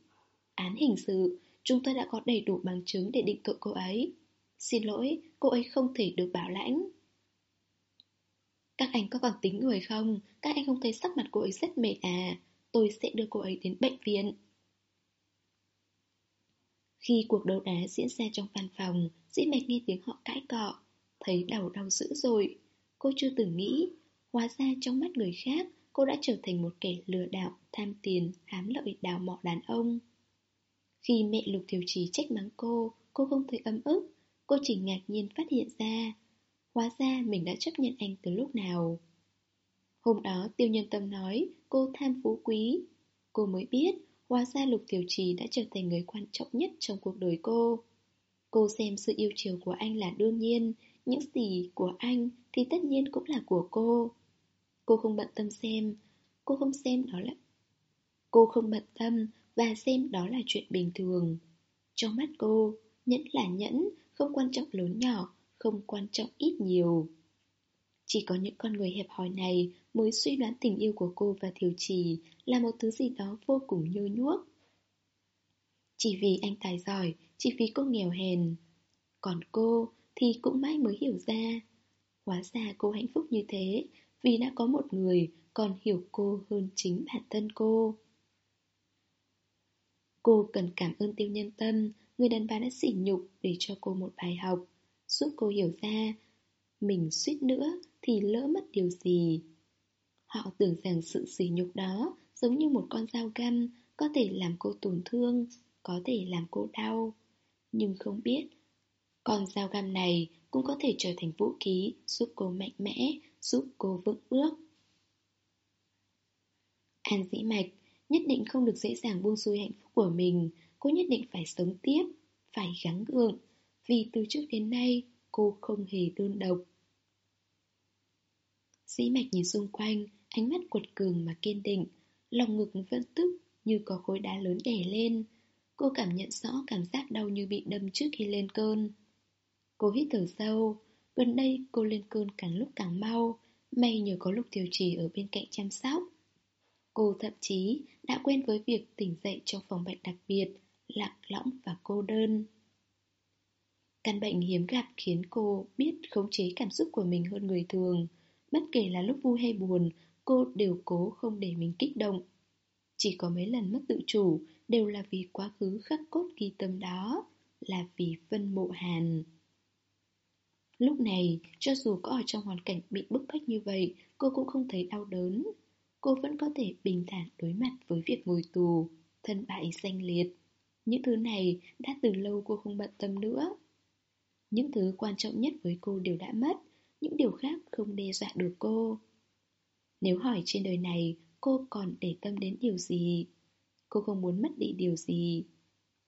án hình sự, chúng tôi đã có đầy đủ bằng chứng để định tội cô ấy. Xin lỗi, cô ấy không thể được bảo lãnh. Các anh có còn tính người không? Các anh không thấy sắc mặt cô ấy rất mệt à? Tôi sẽ đưa cô ấy đến bệnh viện. Khi cuộc đấu đá diễn ra trong văn phòng, Dĩ Mạch nghe tiếng họ cãi cọ, thấy đầu đau dữ rồi. Cô chưa từng nghĩ, hóa ra trong mắt người khác, cô đã trở thành một kẻ lừa đảo, tham tiền, hám lợi đào mọ đàn ông. Khi mẹ Lục Thiều Trì trách mắng cô, cô không thấy ấm ức, cô chỉ ngạc nhiên phát hiện ra. Hóa ra mình đã chấp nhận anh từ lúc nào. Hôm đó tiêu nhân tâm nói cô tham phú quý. Cô mới biết hóa ra Lục tiểu Trì đã trở thành người quan trọng nhất trong cuộc đời cô. Cô xem sự yêu chiều của anh là đương nhiên, những gì của anh thì tất nhiên cũng là của cô. Cô không bận tâm xem Cô không xem đó là Cô không bận tâm và xem đó là chuyện bình thường Trong mắt cô Nhẫn là nhẫn không quan trọng lớn nhỏ, không quan trọng ít nhiều. Chỉ có những con người hẹp hòi này mới suy đoán tình yêu của cô và Thiều Trì là một thứ gì đó vô cùng nhơ nhuốc. Chỉ vì anh tài giỏi, chỉ vì cô nghèo hèn. Còn cô thì cũng mãi mới hiểu ra. Hóa ra cô hạnh phúc như thế vì đã có một người còn hiểu cô hơn chính bản thân cô. Cô cần cảm ơn tiêu nhân tâm, người đàn bà đã sỉ nhục để cho cô một bài học, giúp cô hiểu ra mình suýt nữa thì lỡ mất điều gì. Họ tưởng rằng sự sỉ nhục đó giống như một con dao găm có thể làm cô tổn thương, có thể làm cô đau. Nhưng không biết, con dao găm này cũng có thể trở thành vũ khí giúp cô mạnh mẽ, giúp cô vững bước. An dĩ mạch nhất định không được dễ dàng buông xuôi hạnh phúc của mình, cô nhất định phải sống tiếp, phải gắng gượng, vì từ trước đến nay cô không hề đơn độc. Dĩ mạch nhìn xung quanh, ánh mắt quật cường mà kiên định, lòng ngực vẫn tức như có khối đá lớn đè lên. Cô cảm nhận rõ cảm giác đau như bị đâm trước khi lên cơn. Cô hít thở sâu, gần đây cô lên cơn càng lúc càng mau, may nhờ có lúc tiêu trì ở bên cạnh chăm sóc. Cô thậm chí đã quen với việc tỉnh dậy trong phòng bệnh đặc biệt, lạc lõng và cô đơn. Căn bệnh hiếm gặp khiến cô biết khống chế cảm xúc của mình hơn người thường. Bất kể là lúc vui hay buồn, cô đều cố không để mình kích động. Chỉ có mấy lần mất tự chủ đều là vì quá khứ khắc cốt ghi tâm đó, là vì Vân Mộ Hàn. Lúc này, cho dù có ở trong hoàn cảnh bị bức bách như vậy, cô cũng không thấy đau đớn. Cô vẫn có thể bình thản đối mặt với việc ngồi tù, thân bại danh liệt. Những thứ này đã từ lâu cô không bận tâm nữa. Những thứ quan trọng nhất với cô đều đã mất, những điều khác không đe dọa được cô. Nếu hỏi trên đời này cô còn để tâm đến điều gì, cô không muốn mất đi điều gì,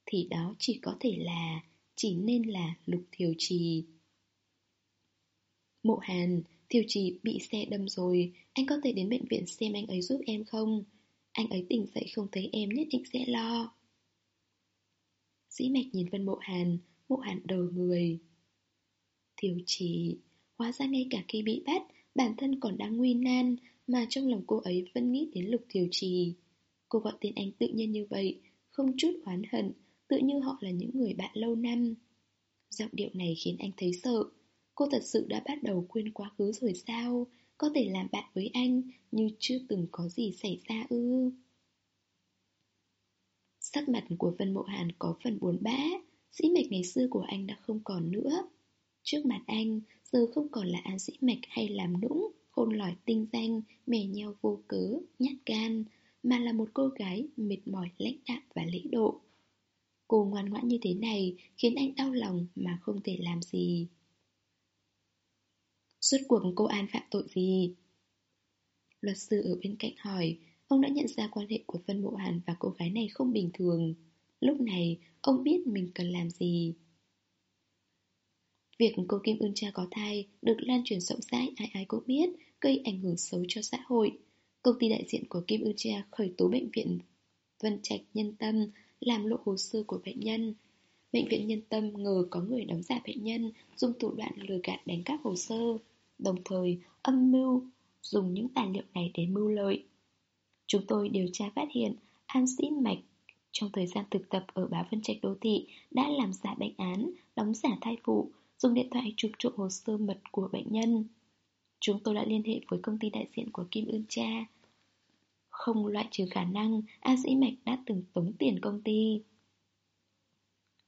thì đó chỉ có thể là, chỉ nên là lục thiều trì. Mộ Hàn, thiều trì bị xe đâm rồi, anh có thể đến bệnh viện xem anh ấy giúp em không? Anh ấy tỉnh dậy không thấy em nhất định sẽ lo. Dĩ mạch nhìn Vân Mộ Hàn, Mộ Hàn đờ người. Thiều trì, hóa ra ngay cả khi bị bắt, bản thân còn đang nguy nan, mà trong lòng cô ấy vẫn nghĩ đến Lục Thiều Trì. Cô gọi tên anh tự nhiên như vậy, không chút oán hận, tự như họ là những người bạn lâu năm. Giọng điệu này khiến anh thấy sợ. Cô thật sự đã bắt đầu quên quá khứ rồi sao? Có thể làm bạn với anh như chưa từng có gì xảy ra ư? Sắc mặt của Vân Mộ Hàn có phần buồn bã, sĩ mạch ngày xưa của anh đã không còn nữa. Trước mặt anh, giờ không còn là an sĩ mạch hay làm nũng, khôn lỏi tinh danh, mè nheo vô cớ, nhát gan, mà là một cô gái mệt mỏi lãnh đạm và lễ độ. Cô ngoan ngoãn như thế này khiến anh đau lòng mà không thể làm gì. Suốt cuộc cô An phạm tội gì? Luật sư ở bên cạnh hỏi, ông đã nhận ra quan hệ của Vân Mộ Hàn và cô gái này không bình thường. Lúc này, ông biết mình cần làm gì. Việc cô Kim Ưn Cha có thai được lan truyền rộng rãi ai ai cũng biết, gây ảnh hưởng xấu cho xã hội. Công ty đại diện của Kim Ưn Cha khởi tố bệnh viện Vân Trạch Nhân Tâm làm lộ hồ sơ của bệnh nhân. Bệnh viện Nhân Tâm ngờ có người đóng giả bệnh nhân dùng thủ đoạn lừa gạt đánh cắp hồ sơ, đồng thời âm mưu dùng những tài liệu này để mưu lợi. Chúng tôi điều tra phát hiện An Sĩ Mạch trong thời gian thực tập ở báo Vân Trạch Đô Thị đã làm giả bệnh án, đóng giả thai phụ, dùng điện thoại chụp trộm hồ sơ mật của bệnh nhân. Chúng tôi đã liên hệ với công ty đại diện của Kim Ưn Cha. Không loại trừ khả năng A Dĩ Mạch đã từng tống tiền công ty.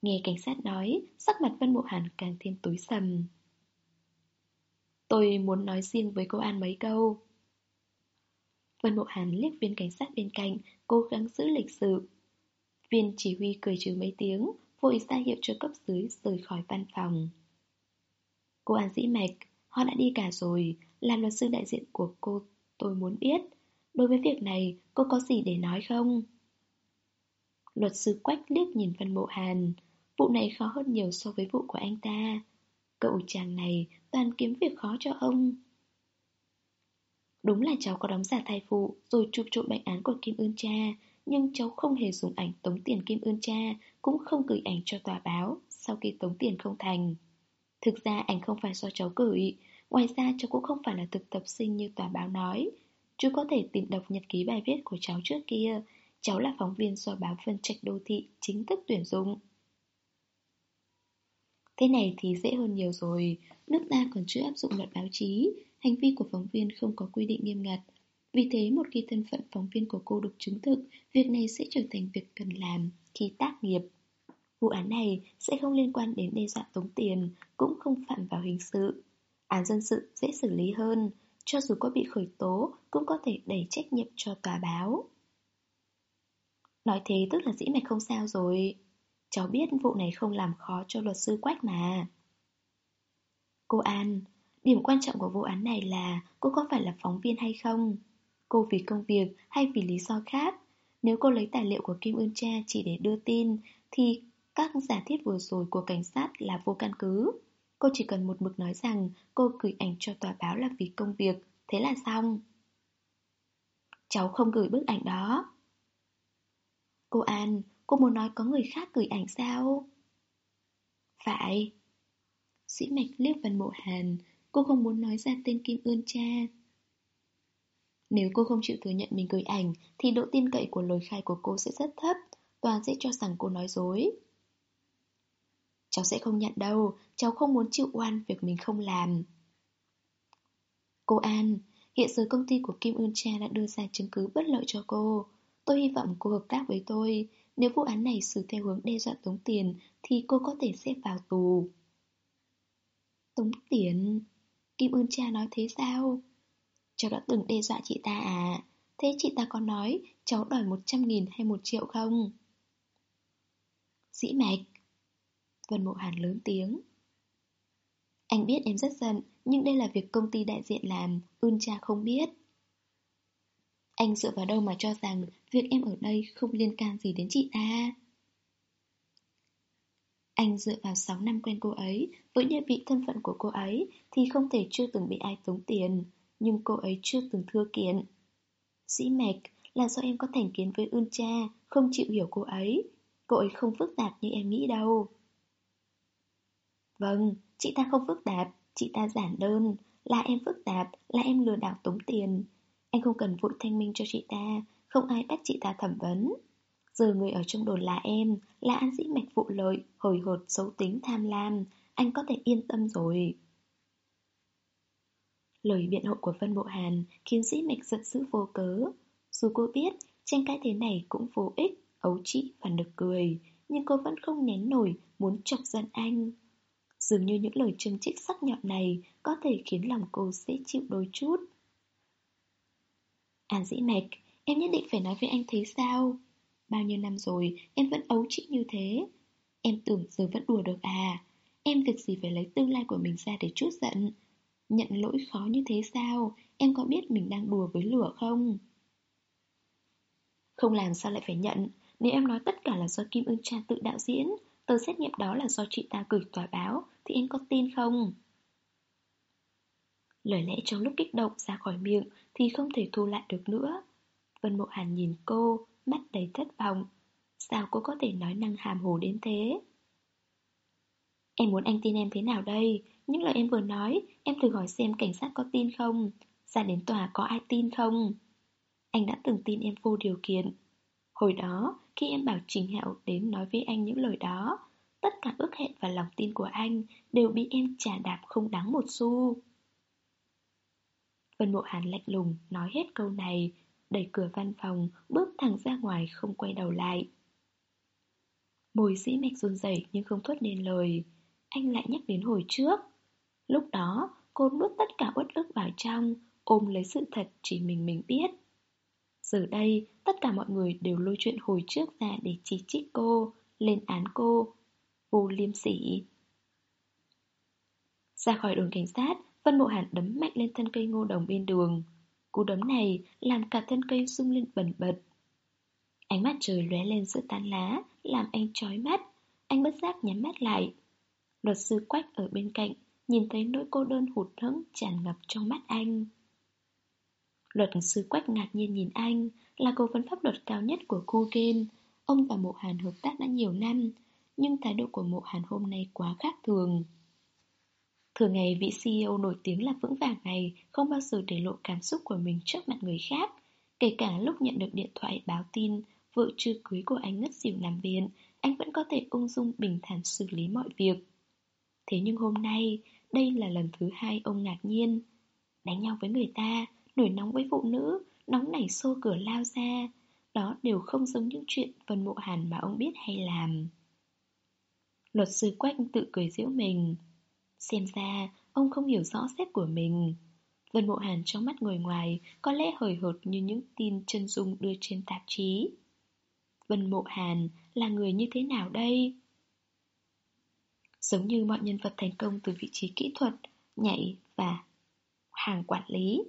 Nghe cảnh sát nói, sắc mặt Vân Mộ Hàn càng thêm tối sầm. Tôi muốn nói riêng với cô An mấy câu. Vân Mộ Hàn liếc viên cảnh sát bên cạnh, cố gắng giữ lịch sự. Viên chỉ huy cười trừ mấy tiếng, vội ra hiệu cho cấp dưới rời khỏi văn phòng. Cô An Dĩ Mạch, họ đã đi cả rồi, làm luật sư đại diện của cô, tôi muốn biết. Đối với việc này, cô có gì để nói không? Luật sư Quách liếc nhìn Vân Mộ Hàn, vụ này khó hơn nhiều so với vụ của anh ta. Cậu chàng này toàn kiếm việc khó cho ông. Đúng là cháu có đóng giả thai phụ rồi chụp trộm bệnh án của Kim Ưn Cha, Nhưng cháu không hề dùng ảnh tống tiền Kim Ươn cha Cũng không gửi ảnh cho tòa báo Sau khi tống tiền không thành Thực ra ảnh không phải do cháu gửi Ngoài ra cháu cũng không phải là thực tập sinh như tòa báo nói. Chú có thể tìm đọc nhật ký bài viết của cháu trước kia. Cháu là phóng viên do báo Phân Trạch Đô Thị chính thức tuyển dụng. Thế này thì dễ hơn nhiều rồi. Nước ta còn chưa áp dụng luật báo chí. Hành vi của phóng viên không có quy định nghiêm ngặt. Vì thế, một khi thân phận phóng viên của cô được chứng thực, Việc này sẽ trở thành việc cần làm khi tác nghiệp. Vụ án này sẽ không liên quan đến đe dọa tống tiền, Cũng không phạm vào hình sự. Án dân sự dễ xử lý hơn, Cho dù có bị khởi tố Cũng có thể đẩy trách nhiệm cho tòa báo. Nói thế tức là dĩ mạch không sao rồi. Cháu biết vụ này không làm khó cho luật sư Quách mà. Cô An, Điểm quan trọng của vụ án này là Cô có phải là phóng viên hay không? Cô vì công việc hay vì lý do khác? Nếu cô lấy tài liệu của Kim Ưn Cha Chỉ để đưa tin, Thì các giả thiết vừa rồi của cảnh sát là vô căn cứ. Cô chỉ cần một mực nói rằng Cô gửi ảnh cho tòa báo là vì công việc Thế là xong. Cháu không gửi bức ảnh đó. Cô An, cô muốn nói có người khác gửi ảnh sao? Phải. Sĩ mạch liếc Văn Mộ Hàn Cô không muốn nói ra tên Kim Ươn cha. Nếu cô không chịu thừa nhận mình gửi ảnh Thì độ tin cậy của lời khai của cô sẽ rất thấp Toàn sẽ cho rằng cô nói dối. Cháu sẽ không nhận đâu, Cháu không muốn chịu oan việc mình không làm. Cô An, Hiện giờ công ty của Kim ưn Cha đã đưa ra chứng cứ bất lợi cho cô. Tôi hy vọng cô hợp tác với tôi. Nếu vụ án này xử theo hướng đe dọa tống tiền, Thì cô có thể xếp vào tù. Tống tiền? Kim ưn cha nói thế sao? Cháu đã từng đe dọa chị ta à? Thế chị ta có nói Cháu đòi 100 nghìn hay 1 triệu không? Dĩ mạch Vân Mộ Hàn lớn tiếng Anh biết em rất giận Nhưng đây là việc công ty đại diện làm Ưn cha không biết anh dựa vào đâu mà cho rằng việc em ở đây không liên can gì đến chị ta? Anh dựa vào 6 năm quen cô ấy, với địa vị thân phận của cô ấy thì không thể chưa từng bị ai tống tiền, nhưng cô ấy chưa từng thưa kiện. Dĩ mạch là do em có thành kiến với ưn cha, không chịu hiểu cô ấy. Cô ấy không phức tạp như em nghĩ đâu. Vâng, chị ta không phức tạp, chị ta giản đơn, là em phức tạp, là em lừa đảo tống tiền. Anh không cần vội thanh minh cho chị ta Không ai bắt chị ta thẩm vấn. Giờ người ở trong đồn là em Là an dĩ mạch vụ lợi Hồi hột xấu tính tham lam. Anh có thể yên tâm rồi. Lời biện hộ của Vân Bộ Hàn Khiến dĩ mạch giận dữ vô cớ. Dù cô biết tranh cãi thế này cũng vô ích Ấu trị và nực cười. Nhưng cô vẫn không nén nổi Muốn chọc giận anh. Dường như những lời châm chích sắc nhọn này Có thể khiến lòng cô dễ chịu đôi chút An dĩ mạch, em nhất định phải nói với anh thế sao? Bao nhiêu năm rồi, em vẫn ấu trĩ như thế. Em tưởng giờ vẫn đùa được à? Em việc gì phải lấy tương lai của mình ra để chút giận? Nhận lỗi khó như thế sao? Em có biết mình đang đùa với lửa không? Không làm sao lại phải nhận Nếu em nói tất cả là do Kim Ưng Cha tự đạo diễn Tờ xét nghiệm đó là do chị ta gửi tòa báo thì em có tin không? Lời lẽ trong lúc kích động ra khỏi miệng thì không thể thu lại được nữa. Vân Mộ Hàn nhìn cô, mắt đầy thất vọng. Sao cô có thể nói năng hàm hồ đến thế? Em muốn anh tin em thế nào đây? Những lời em vừa nói, em thử hỏi xem cảnh sát có tin không? Ra đến tòa có ai tin không? Anh đã từng tin em vô điều kiện. Hồi đó, khi em bảo Trình Hạo đến nói với anh những lời đó, tất cả ước hẹn và lòng tin của anh đều bị em trả đạp không đáng một xu. Vân Mộ Hàn lạnh lùng nói hết câu này, đẩy cửa văn phòng, bước thẳng ra ngoài không quay đầu lại. Môi dĩ mạch run rẩy nhưng không thốt nên lời. Anh lại nhắc đến hồi trước. Lúc đó, cô nuốt tất cả uất ức vào trong, ôm lấy sự thật chỉ mình mình biết. Giờ đây, tất cả mọi người đều lôi chuyện hồi trước ra để chỉ trích cô, lên án cô. Vô liêm sỉ. Ra khỏi đồn cảnh sát, Vân Mộ Hàn đấm mạnh lên thân cây ngô đồng bên đường. Cú đấm này làm cả thân cây rung lên bẩn bật. Ánh mắt trời lóe lên giữa tán lá Làm anh chói mắt. Anh bất giác nhắm mắt lại. Luật sư Quách ở bên cạnh Nhìn thấy nỗi cô đơn hụt hẫng tràn ngập trong mắt anh. Luật sư Quách ngạc nhiên nhìn anh Là cố vấn pháp luật cao nhất của cô game Ông và Mộ Hàn hợp tác đã nhiều năm nhưng thái độ của Mộ Hàn hôm nay quá khác thường. Thường ngày vị CEO nổi tiếng là vững vàng này Không bao giờ để lộ cảm xúc của mình trước mặt người khác, Kể cả lúc nhận được điện thoại, báo tin, Vợ chưa cưới của anh ngất xỉu nằm viện, Anh vẫn có thể ung dung bình thản xử lý mọi việc. Thế nhưng hôm nay, Đây là lần thứ hai ông ngạc nhiên. Đánh nhau với người ta, Nổi nóng với phụ nữ, Nóng nảy xô cửa lao ra, Đó đều không giống những chuyện Vân Mộ Hàn mà ông biết hay làm. Luật sư Quách tự cười giễu mình. Xem ra ông không hiểu rõ xếp của mình. Vân Mộ Hàn trong mắt ngồi ngoài Có lẽ hời hợt như những tin chân dung đưa trên tạp chí. Vân Mộ Hàn là người như thế nào đây? Giống như mọi nhân vật thành công từ vị trí kỹ thuật, nhảy và hàng quản lý.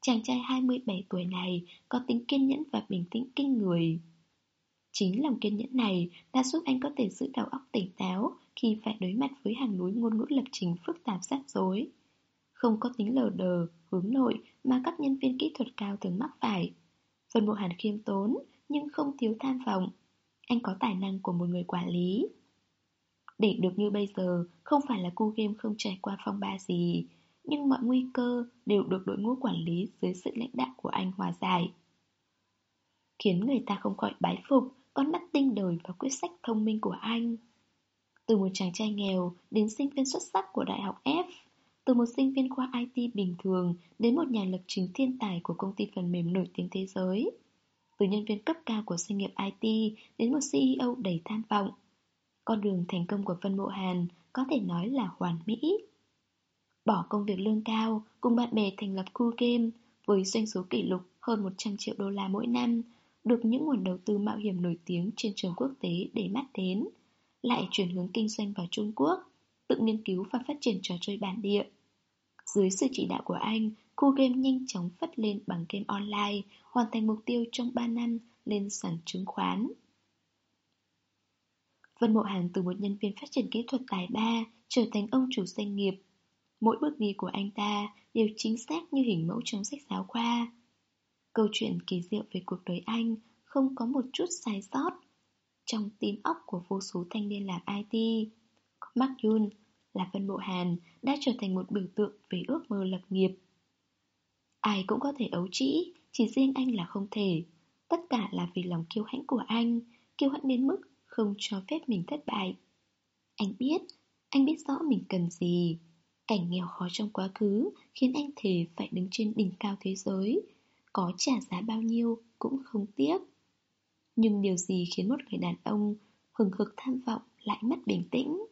Chàng trai 27 tuổi này có tính kiên nhẫn và bình tĩnh kinh người. Chính lòng kiên nhẫn này đã giúp anh có thể giữ đầu óc tỉnh táo khi phải đối mặt với hàng núi ngôn ngữ lập trình phức tạp rắc rối. Không có tính lờ đờ, hướng nội mà các nhân viên kỹ thuật cao thường mắc phải. phần Bộ Hàn khiêm tốn nhưng không thiếu tham vọng. Anh có tài năng của một người quản lý. Để được như bây giờ không phải là cu game không trải qua phong ba gì, nhưng mọi nguy cơ đều được đội ngũ quản lý dưới sự lãnh đạo của anh hòa giải. Khiến người ta không khỏi bái phục con mắt tinh đời và quyết sách thông minh của anh. Từ một chàng trai nghèo đến sinh viên xuất sắc của Đại học F, từ một sinh viên khoa IT bình thường đến một nhà lập trình thiên tài của công ty phần mềm nổi tiếng thế giới. Từ nhân viên cấp cao của doanh nghiệp IT đến một CEO đầy tham vọng. Con đường thành công của Vân Mộ Hàn có thể nói là hoàn mỹ. Bỏ công việc lương cao, cùng bạn bè thành lập Cool Game với doanh số kỷ lục hơn 100 triệu đô la mỗi năm, được những nguồn đầu tư mạo hiểm nổi tiếng trên trường quốc tế để mắt đến, lại chuyển hướng kinh doanh vào Trung Quốc, tự nghiên cứu và phát triển trò chơi bản địa. Dưới sự chỉ đạo của anh, khu Game nhanh chóng phát lên bằng game online, hoàn thành mục tiêu trong 3 năm lên sàn chứng khoán. Vân Mộ Hàn từ một nhân viên phát triển kỹ thuật tài ba trở thành ông chủ doanh nghiệp. Mỗi bước đi của anh ta đều chính xác như hình mẫu trong sách giáo khoa. Câu chuyện kỳ diệu về cuộc đời anh không có một chút sai sót. Trong tim óc của vô số thanh niên làm IT, Mark Yun là Vân Bộ Hàn đã trở thành một biểu tượng về ước mơ lập nghiệp. Ai cũng có thể ấu trĩ, chỉ riêng anh là không thể. Tất cả là vì lòng kiêu hãnh của anh, kiêu hãnh đến mức không cho phép mình thất bại. Anh biết, anh biết rõ mình cần gì. Cảnh nghèo khó trong quá khứ khiến anh thề phải đứng trên đỉnh cao thế giới, có trả giá bao nhiêu cũng không tiếc. Nhưng điều gì khiến một người đàn ông hừng hực tham vọng lại mất bình tĩnh?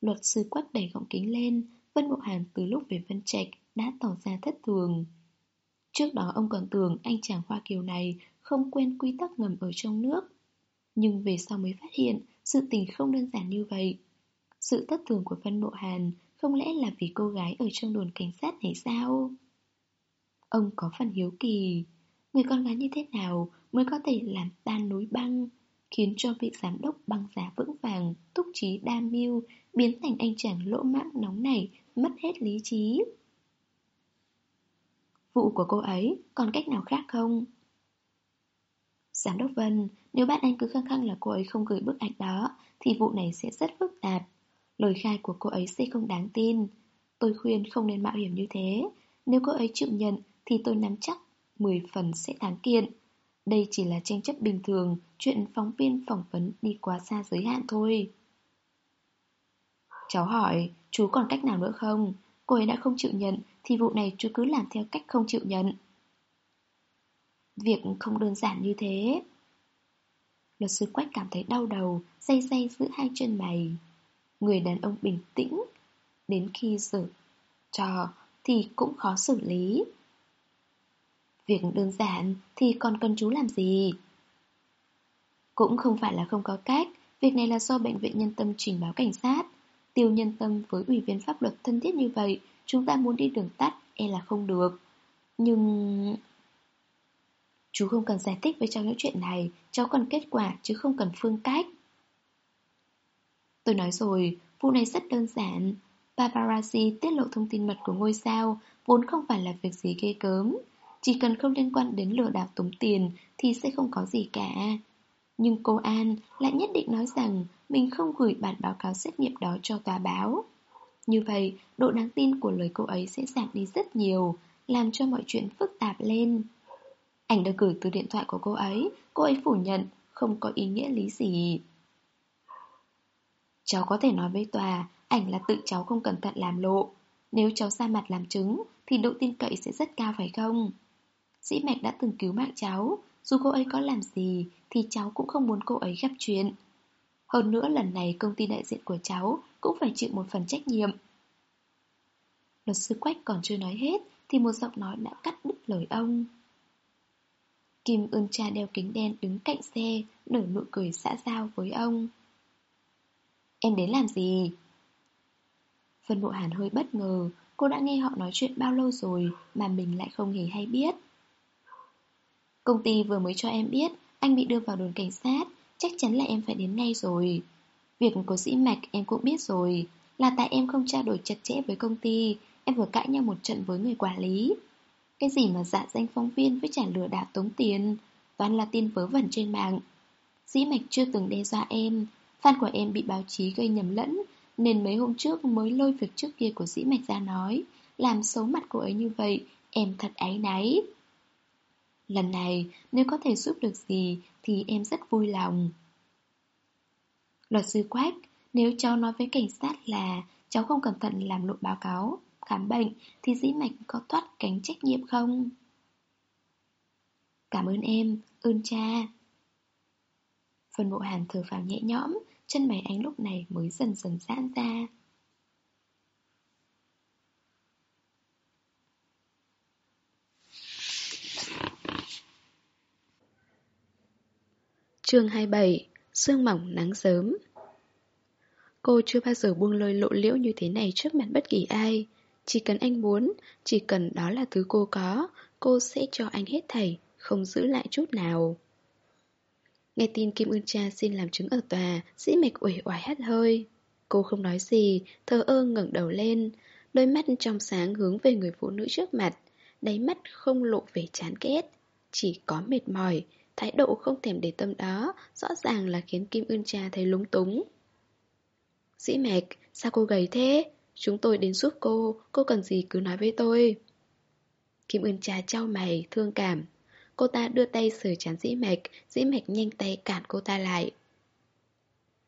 Luật sư quát đẩy gọng kính lên, Vân Mộ Hàn từ lúc về Vân Trạch đã tỏ ra thất thường. Trước đó ông còn tưởng anh chàng Hoa Kiều này không quen quy tắc ngầm ở trong nước. Nhưng về sau mới phát hiện sự tình không đơn giản như vậy. Sự thất thường của Vân Mộ Hàn không lẽ là vì cô gái ở trong đồn cảnh sát này sao? Ông có phần hiếu kỳ. Người con gái như thế nào mới có thể làm tan núi băng, Khiến cho vị giám đốc băng giá vững vàng, Túc trí đa mưu Biến thành anh chàng lỗ mãng nóng này Mất hết lý trí? Vụ của cô ấy còn cách nào khác không? Giám đốc Vân, Nếu bạn anh cứ khăng khăng là cô ấy không gửi bức ảnh đó, Thì vụ này sẽ rất phức tạp. Lời khai của cô ấy sẽ không đáng tin. Tôi khuyên không nên mạo hiểm như thế. Nếu cô ấy chịu nhận thì tôi nắm chắc 10 phần sẽ thắng kiện. Đây chỉ là tranh chấp bình thường, chuyện phóng viên phỏng vấn đi quá xa giới hạn thôi. Cháu hỏi, chú còn cách nào nữa không? Cô ấy đã không chịu nhận, thì vụ này chú cứ làm theo cách không chịu nhận. Việc không đơn giản như thế. Luật sư Quách cảm thấy đau đầu, say say giữa hai chân mày. Người đàn ông bình tĩnh, đến khi xử trò thì cũng khó xử lý. Việc đơn giản thì còn cần chú làm gì? Cũng không phải là không có cách, việc này là do bệnh viện nhân tâm trình báo cảnh sát. Tiêu nhân tâm với ủy viên pháp luật thân thiết như vậy, chúng ta muốn đi đường tắt, e là không được. Nhưng... Chú không cần giải thích với cháu những chuyện này, cháu cần kết quả chứ không cần phương cách. Tôi nói rồi, vụ này rất đơn giản. Paparazzi tiết lộ thông tin mật của ngôi sao vốn không phải là việc gì ghê cớm. Chỉ cần không liên quan đến lừa đảo tống tiền Thì sẽ không có gì cả. Nhưng cô An lại nhất định nói rằng Mình không gửi bản báo cáo xét nghiệm đó cho tòa báo. Như vậy, độ đáng tin của lời cô ấy sẽ giảm đi rất nhiều Làm cho mọi chuyện phức tạp lên. Ảnh được gửi từ điện thoại của cô ấy Cô ấy phủ nhận Không có ý nghĩa lý gì. Cháu có thể nói với tòa Ảnh là tự cháu không cẩn thận làm lộ. Nếu cháu ra mặt làm chứng Thì độ tin cậy sẽ rất cao phải không? Dĩ mạch đã từng cứu mạng cháu. Dù cô ấy có làm gì, Thì cháu cũng không muốn cô ấy gặp chuyện. Hơn nữa, lần này công ty đại diện của cháu Cũng phải chịu một phần trách nhiệm. Luật sư Quách còn chưa nói hết, Thì một giọng nói đã cắt đứt lời ông. Kim ươn cha đeo kính đen đứng cạnh xe, Nở nụ cười xã giao với ông. Em đến làm gì? Vân Bộ Hàn hơi bất ngờ. Cô đã nghe họ nói chuyện bao lâu rồi Mà mình lại không hề hay biết. Công ty vừa mới cho em biết Anh bị đưa vào đồn cảnh sát, Chắc chắn là em phải đến ngay rồi. Việc của sĩ mạch em cũng biết rồi, Là tại em không trao đổi chặt chẽ với công ty, Em vừa cãi nhau một trận với người quản lý. Cái gì mà dạ danh phóng viên với trả lừa đảo tống tiền, Toàn là tin vớ vẩn trên mạng. Sĩ mạch chưa từng đe dọa em, Fan của em bị báo chí gây nhầm lẫn, Nên mấy hôm trước mới lôi việc trước kia của sĩ mạch ra nói, Làm xấu mặt cô ấy như vậy, Em thật áy náy. Lần này, nếu có thể giúp được gì, Thì em rất vui lòng. Luật sư Quách Nếu cháu nói với cảnh sát là Cháu không cẩn thận làm lộ báo cáo, Khám bệnh, Thì dĩ mạch có thoát cánh trách nhiệm không? Cảm ơn em, Ơn cha. Phần bộ hàn thở phào nhẹ nhõm, Chân mày anh lúc này mới dần dần giãn ra. Chương 27 Sương mỏng nắng sớm. Cô chưa bao giờ buông lơi lộ liễu như thế này trước mặt bất kỳ ai. Chỉ cần anh muốn, chỉ cần đó là thứ cô có Cô sẽ cho anh hết thảy, không giữ lại chút nào. Nghe tin Kim Ưn Cha xin làm chứng ở tòa, dĩ mạch uể oải hắt hơi. Cô không nói gì, thờ ơ ngẩng đầu lên, đôi mắt trong sáng hướng về người phụ nữ trước mặt, đáy mắt không lộ vẻ chán ghét, chỉ có mệt mỏi, thái độ không thèm để tâm đó, rõ ràng là khiến Kim Ưn Cha thấy lúng túng. Dĩ mạch, sao cô gầy thế? Chúng tôi đến giúp cô, cô cần gì cứ nói với tôi. Kim Ưn Cha trao mày, thương cảm. Cô ta đưa tay sờ chán dĩ mạch Dĩ mạch nhanh tay cản cô ta lại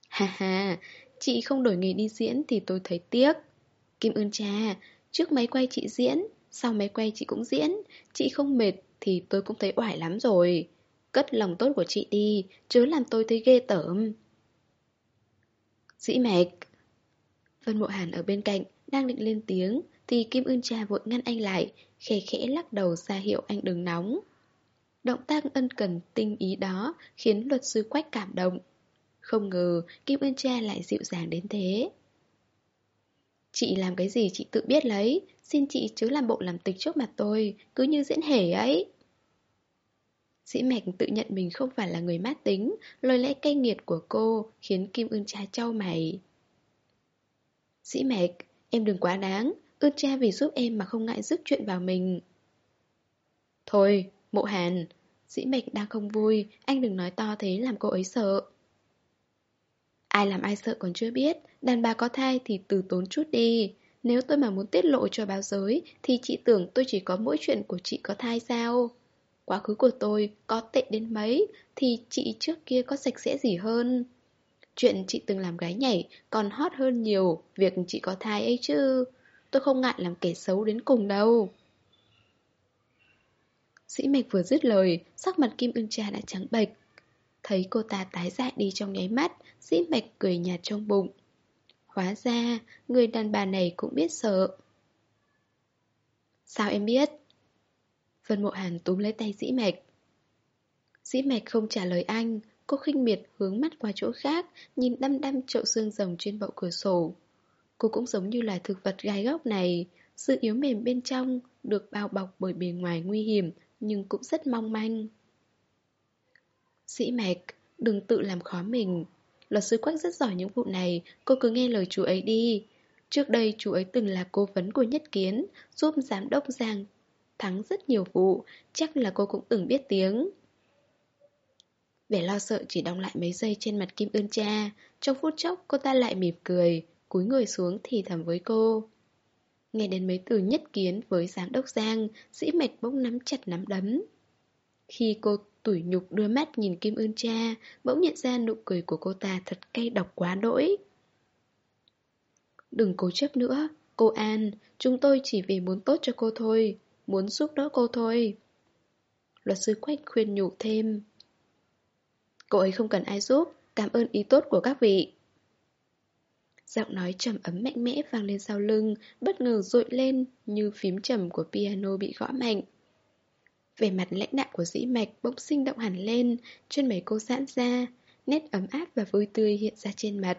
Ha ha Chị không đổi nghề đi diễn thì tôi thấy tiếc Kim Ưn cha Trước máy quay chị diễn Sau máy quay chị cũng diễn Chị không mệt thì tôi cũng thấy oải lắm rồi Cất lòng tốt của chị đi Chớ làm tôi thấy ghê tởm Dĩ mạch Vân Mộ Hàn ở bên cạnh Đang định lên tiếng Thì Kim Ưn Cha vội ngăn anh lại Khẽ khẽ lắc đầu ra hiệu anh đừng nóng Động tác ân cần tinh ý đó khiến luật sư Quách cảm động. Không ngờ Kim Ưn Cha lại dịu dàng đến thế. Chị làm cái gì chị tự biết lấy, xin chị chứ làm bộ làm tịch trước mặt tôi, cứ như diễn hề ấy. Dĩ mạch tự nhận mình không phải là người mát tính, lời lẽ cay nghiệt của cô khiến Kim Ưn Cha trao mày. Dĩ mạch, em đừng quá đáng, Ưn Cha vì giúp em mà không ngại rước chuyện vào mình. Thôi, Mộ Hàn, Dĩ mạch đang không vui, anh đừng nói to thế làm cô ấy sợ. Ai làm ai sợ còn chưa biết, đàn bà có thai thì từ tốn chút đi. Nếu tôi mà muốn tiết lộ cho báo giới thì chị tưởng tôi chỉ có mỗi chuyện của chị có thai sao? Quá khứ của tôi có tệ đến mấy thì chị trước kia có sạch sẽ gì hơn. Chuyện chị từng làm gái nhảy còn hot hơn nhiều việc chị có thai ấy chứ. Tôi không ngại làm kẻ xấu đến cùng đâu. Sĩ mạch vừa dứt lời, sắc mặt Kim Ưng Cha đã trắng bệch. Thấy cô ta tái dại đi trong nháy mắt, sĩ mạch cười nhạt trong bụng. Hóa ra, người đàn bà này cũng biết sợ. Sao em biết? Vân Mộ Hàn túm lấy tay dĩ mạch. Dĩ mạch không trả lời anh, cô khinh miệt hướng mắt qua chỗ khác, nhìn đăm đăm chậu xương rồng trên bậu cửa sổ. Cô cũng giống như loài thực vật gai góc này, sự yếu mềm bên trong được bao bọc bởi bề ngoài nguy hiểm, nhưng cũng rất mong manh. Sĩ mạch, đừng tự làm khó mình. Luật sư Quách rất giỏi những vụ này, cô cứ nghe lời chú ấy đi. Trước đây chú ấy từng là cố vấn của Nhất Kiến, giúp giám đốc Giang thắng rất nhiều vụ, chắc là cô cũng từng biết tiếng. Vẻ lo sợ chỉ đong lại mấy giây trên mặt Kim Ưn cha, trong phút chốc cô ta lại mỉm cười, cúi người xuống thì thầm với cô. Nghe đến mấy từ nhất kiến với giám đốc Giang, dĩ mạch bỗng nắm chặt nắm đấm. Khi cô tủi nhục đưa mắt nhìn Kim Ưn cha, bỗng nhận ra nụ cười của cô ta thật cay độc quá đỗi. Đừng cố chấp nữa, cô An, chúng tôi chỉ vì muốn tốt cho cô thôi, muốn giúp đỡ cô thôi. Luật sư Quách khuyên nhủ thêm. Cô ấy không cần ai giúp, cảm ơn ý tốt của các vị. Giọng nói trầm ấm mạnh mẽ vang lên sau lưng, bất ngờ rội lên như phím trầm của piano bị gõ mạnh. Về mặt lãnh đạo của dĩ mạch bỗng sinh động hẳn lên, chân mày cô giãn ra, nét ấm áp và vui tươi hiện ra trên mặt.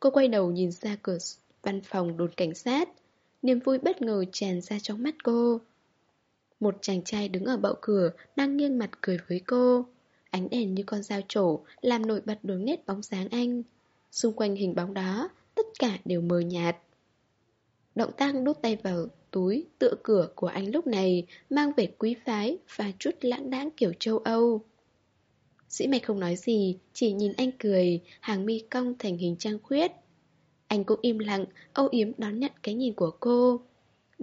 Cô quay đầu nhìn ra cửa văn phòng đồn cảnh sát. Niềm vui bất ngờ tràn ra trong mắt cô. Một chàng trai đứng ở bậu cửa đang nghiêng mặt cười với cô. Ánh đèn như con dao trổ làm nổi bật đường nét bóng dáng anh. Xung quanh hình bóng đó, tất cả đều mờ nhạt. Động tác đút tay vào túi, tựa cửa của anh lúc này mang vẻ quý phái và chút lãng đãng kiểu châu Âu. Sĩ mạch không nói gì, chỉ nhìn anh cười, hàng mi cong thành hình trang khuyết. Anh cũng im lặng, âu yếm đón nhận cái nhìn của cô.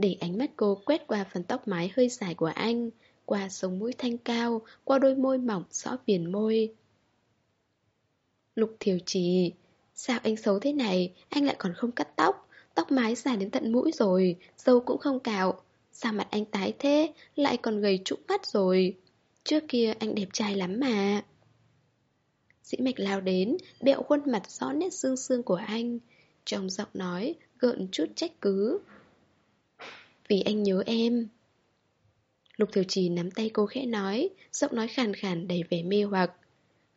Để ánh mắt cô quét qua phần tóc mái hơi dài của anh, qua sống mũi thanh cao, qua đôi môi mỏng rõ viền môi. Lục thiều trì, sao anh xấu thế này, anh lại còn không cắt tóc, tóc mái dài đến tận mũi rồi, dâu cũng không cạo. Sao mặt anh tái thế, lại còn gầy trũng mắt rồi. Trước kia anh đẹp trai lắm mà. Dĩ mạch lao đến, bẹo khuôn mặt rõ nét xương xương của anh. Trong giọng nói, gợn chút trách cứ. Vì anh nhớ em. Lục Thiểu Trì nắm tay cô khẽ nói, giọng nói khàn khàn đầy vẻ mê hoặc.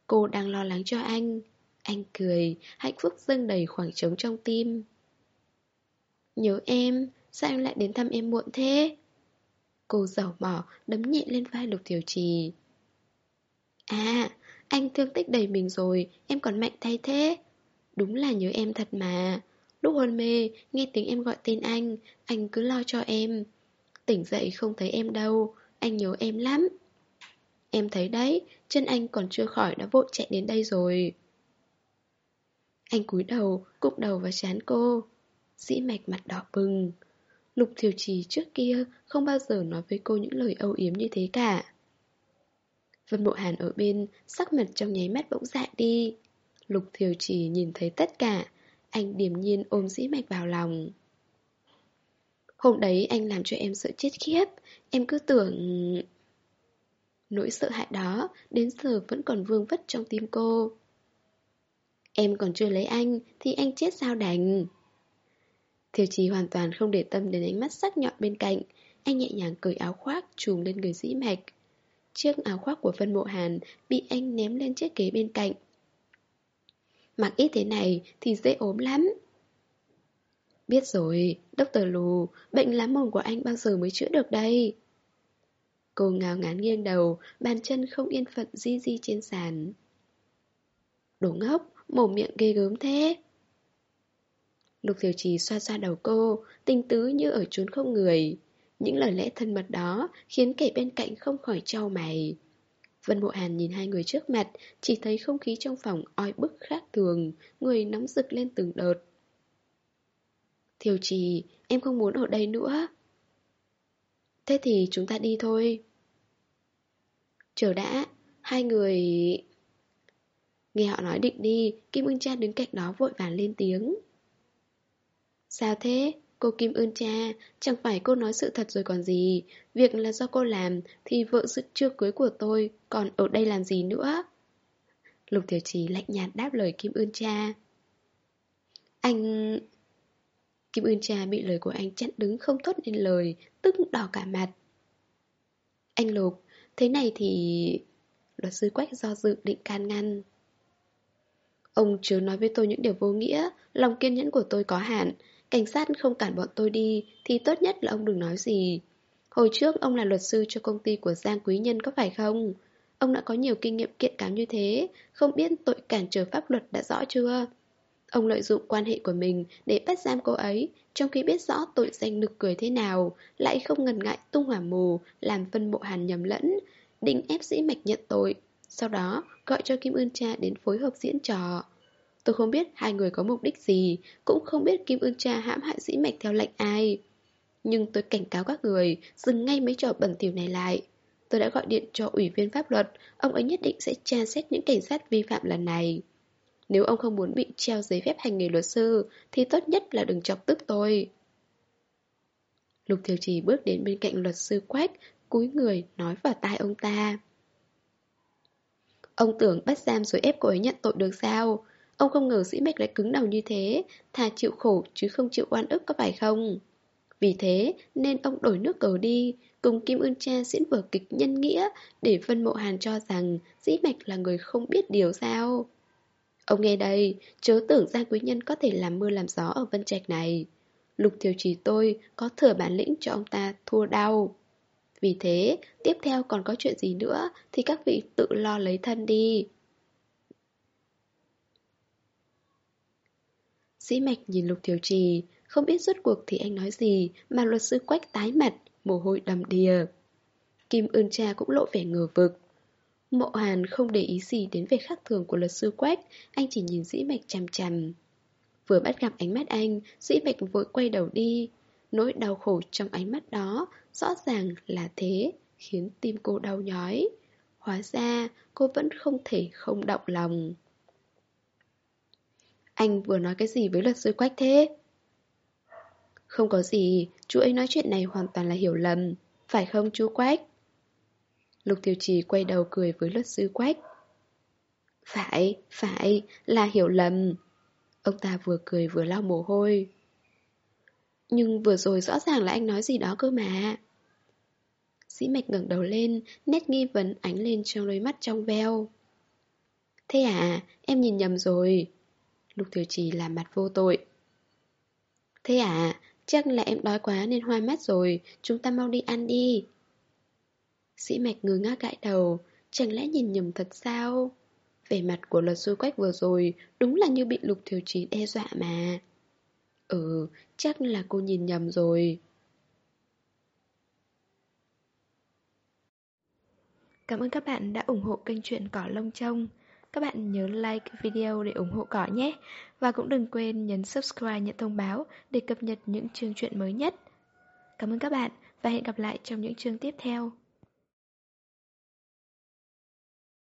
Cô đang lo lắng cho anh. Anh cười, hạnh phúc dâng đầy khoảng trống trong tim. Nhớ em, sao anh lại đến thăm em muộn thế? Cô giàu mỏ, đấm nhẹ lên vai Lục Thiểu Trì. À, anh thương tích đầy mình rồi, em còn mạnh thay thế. Đúng là nhớ em thật mà. Lúc hôn mê, nghe tiếng em gọi tên anh, anh cứ lo cho em. Tỉnh dậy không thấy em đâu, anh nhớ em lắm. Em thấy đấy, chân anh còn chưa khỏi đã vội chạy đến đây rồi. Anh cúi đầu, cụp đầu vào chán cô. Dĩ mạch mặt đỏ bừng. Lục thiều trì trước kia không bao giờ nói với cô những lời âu yếm như thế cả. Vân Bộ Hàn ở bên, sắc mặt trong nháy mắt bỗng dại đi. Lục thiều trì nhìn thấy tất cả, anh điềm nhiên ôm dĩ mạch vào lòng. Hôm đấy anh làm cho em sợ chết khiếp, em cứ tưởng... Nỗi sợ hãi đó đến giờ vẫn còn vương vất trong tim cô. Em còn chưa lấy anh thì anh chết sao đành. Thiều trì hoàn toàn không để tâm đến ánh mắt sắc nhọn bên cạnh Anh nhẹ nhàng cởi áo khoác trùm lên người dĩ mạch Chiếc áo khoác của Vân Mộ Hàn bị anh ném lên chiếc ghế bên cạnh Mặc ít thế này thì dễ ốm lắm Biết rồi, Dr. Lù, bệnh lá mồm của anh bao giờ mới chữa được đây? Cô ngào ngán nghiêng đầu, bàn chân không yên phận di di trên sàn Đồ ngốc, mồm miệng ghê gớm thế Lục Thiều Trì xoa xoa đầu cô, tinh tứ như ở chốn không người. Những lời lẽ thân mật đó khiến kẻ bên cạnh không khỏi trao mày. Vân bộ Hàn nhìn hai người trước mặt, chỉ thấy không khí trong phòng oi bức khác thường, người nóng rực lên từng đợt. Thiều Trì, em không muốn ở đây nữa. Thế thì chúng ta đi thôi. Chờ đã, hai người... Nghe họ nói định đi, Kim Ưng Cha đứng cạnh đó vội vàng lên tiếng. Sao thế? Cô Kim ơn cha, chẳng phải cô nói sự thật rồi còn gì. Việc là do cô làm thì vợ sự chưa cưới của tôi, còn ở đây làm gì nữa? Lục Tiểu Trì lạnh nhạt đáp lời Kim ơn cha. Anh... Kim ơn cha bị lời của anh chặn đứng không thốt nên lời, tức đỏ cả mặt. Anh Lục, thế này thì... Luật sư Quách do dự định can ngăn. Ông chớ nói với tôi những điều vô nghĩa, lòng kiên nhẫn của tôi có hạn, Cảnh sát không cản bọn tôi đi Thì tốt nhất là ông đừng nói gì Hồi trước ông là luật sư cho công ty của Giang Quý Nhân có phải không? Ông đã có nhiều kinh nghiệm kiện cáo như thế Không biết tội cản trở pháp luật đã rõ chưa? Ông lợi dụng quan hệ của mình để bắt giam cô ấy, trong khi biết rõ tội danh nực cười thế nào, lại không ngần ngại tung hỏa mù, làm phân bộ hàn nhầm lẫn, định ép dĩ mạch nhận tội. Sau đó, gọi cho Kim Ưn Cha đến phối hợp diễn trò. Tôi không biết hai người có mục đích gì, cũng không biết Kim Ưn Cha hãm hại dĩ mạch theo lệnh ai. Nhưng tôi cảnh cáo các người, dừng ngay mấy trò bẩn thỉu này lại. Tôi đã gọi điện cho ủy viên pháp luật, ông ấy nhất định sẽ tra xét những cảnh sát vi phạm lần này. Nếu ông không muốn bị treo giấy phép hành nghề luật sư, thì tốt nhất là đừng chọc tức tôi. Lục Thiều Trì bước đến bên cạnh luật sư Quách, cúi người nói vào tai ông ta. Ông tưởng bắt giam rồi ép cô ấy nhận tội được sao? Ông không ngờ sĩ mạch lại cứng đầu như thế, thà chịu khổ chứ không chịu oan ức có phải không? Vì thế nên ông đổi nước cờ đi, cùng Kim Ưn Cha diễn vở kịch nhân nghĩa để Vân Mộ Hàn cho rằng Dĩ Mạch là người không biết điều sao. Ông nghe đây, chớ tưởng Giang Quý Nhân có thể làm mưa làm gió ở Vân Trạch này. Lục Thiều Trì tôi có thừa bản lĩnh cho ông ta thua đau. Vì thế, tiếp theo còn có chuyện gì nữa thì các vị tự lo lấy thân đi. Dĩ mạch nhìn Lục Thiểu Trì, không biết rốt cuộc thì anh nói gì mà luật sư quách tái mặt, mồ hôi đầm đìa. Kim ươn cha cũng lộ vẻ ngờ vực. Mộ Hàn không để ý gì đến việc khác thường của luật sư Quách, anh chỉ nhìn dĩ mạch chằm chằm. Vừa bắt gặp ánh mắt anh, dĩ mạch vội quay đầu đi. Nỗi đau khổ trong ánh mắt đó, rõ ràng là thế, khiến tim cô đau nhói. Hóa ra, cô vẫn không thể không động lòng. Anh vừa nói cái gì với luật sư Quách thế? Không có gì, chú ấy nói chuyện này hoàn toàn là hiểu lầm. Phải không chú Quách? Lục Tiểu Trì quay đầu cười với luật sư Quách. Phải, phải, là hiểu lầm. Ông ta vừa cười vừa lau mồ hôi. Nhưng vừa rồi rõ ràng là anh nói gì đó cơ mà. Sĩ mạch ngẩng đầu lên, nét nghi vấn ánh lên trong đôi mắt trong veo. Thế à, em nhìn nhầm rồi. Lục Tiểu Trì làm mặt vô tội. Thế à, chắc là em đói quá nên hoa mắt rồi, chúng ta mau đi ăn đi. Sĩ mạch ngơ ngác gãi đầu, chẳng lẽ nhìn nhầm thật sao? Vẻ mặt của luật sư quách vừa rồi đúng là như bị lục Tiểu Trì đe dọa mà. Ừ, chắc là cô nhìn nhầm rồi. Cảm ơn các bạn đã ủng hộ kênh truyện Cỏ Lông Trông. Các bạn nhớ like video để ủng hộ cỏ nhé. Và cũng đừng quên nhấn subscribe, nhận thông báo để cập nhật những chương truyện mới nhất. Cảm ơn các bạn và hẹn gặp lại trong những chương tiếp theo.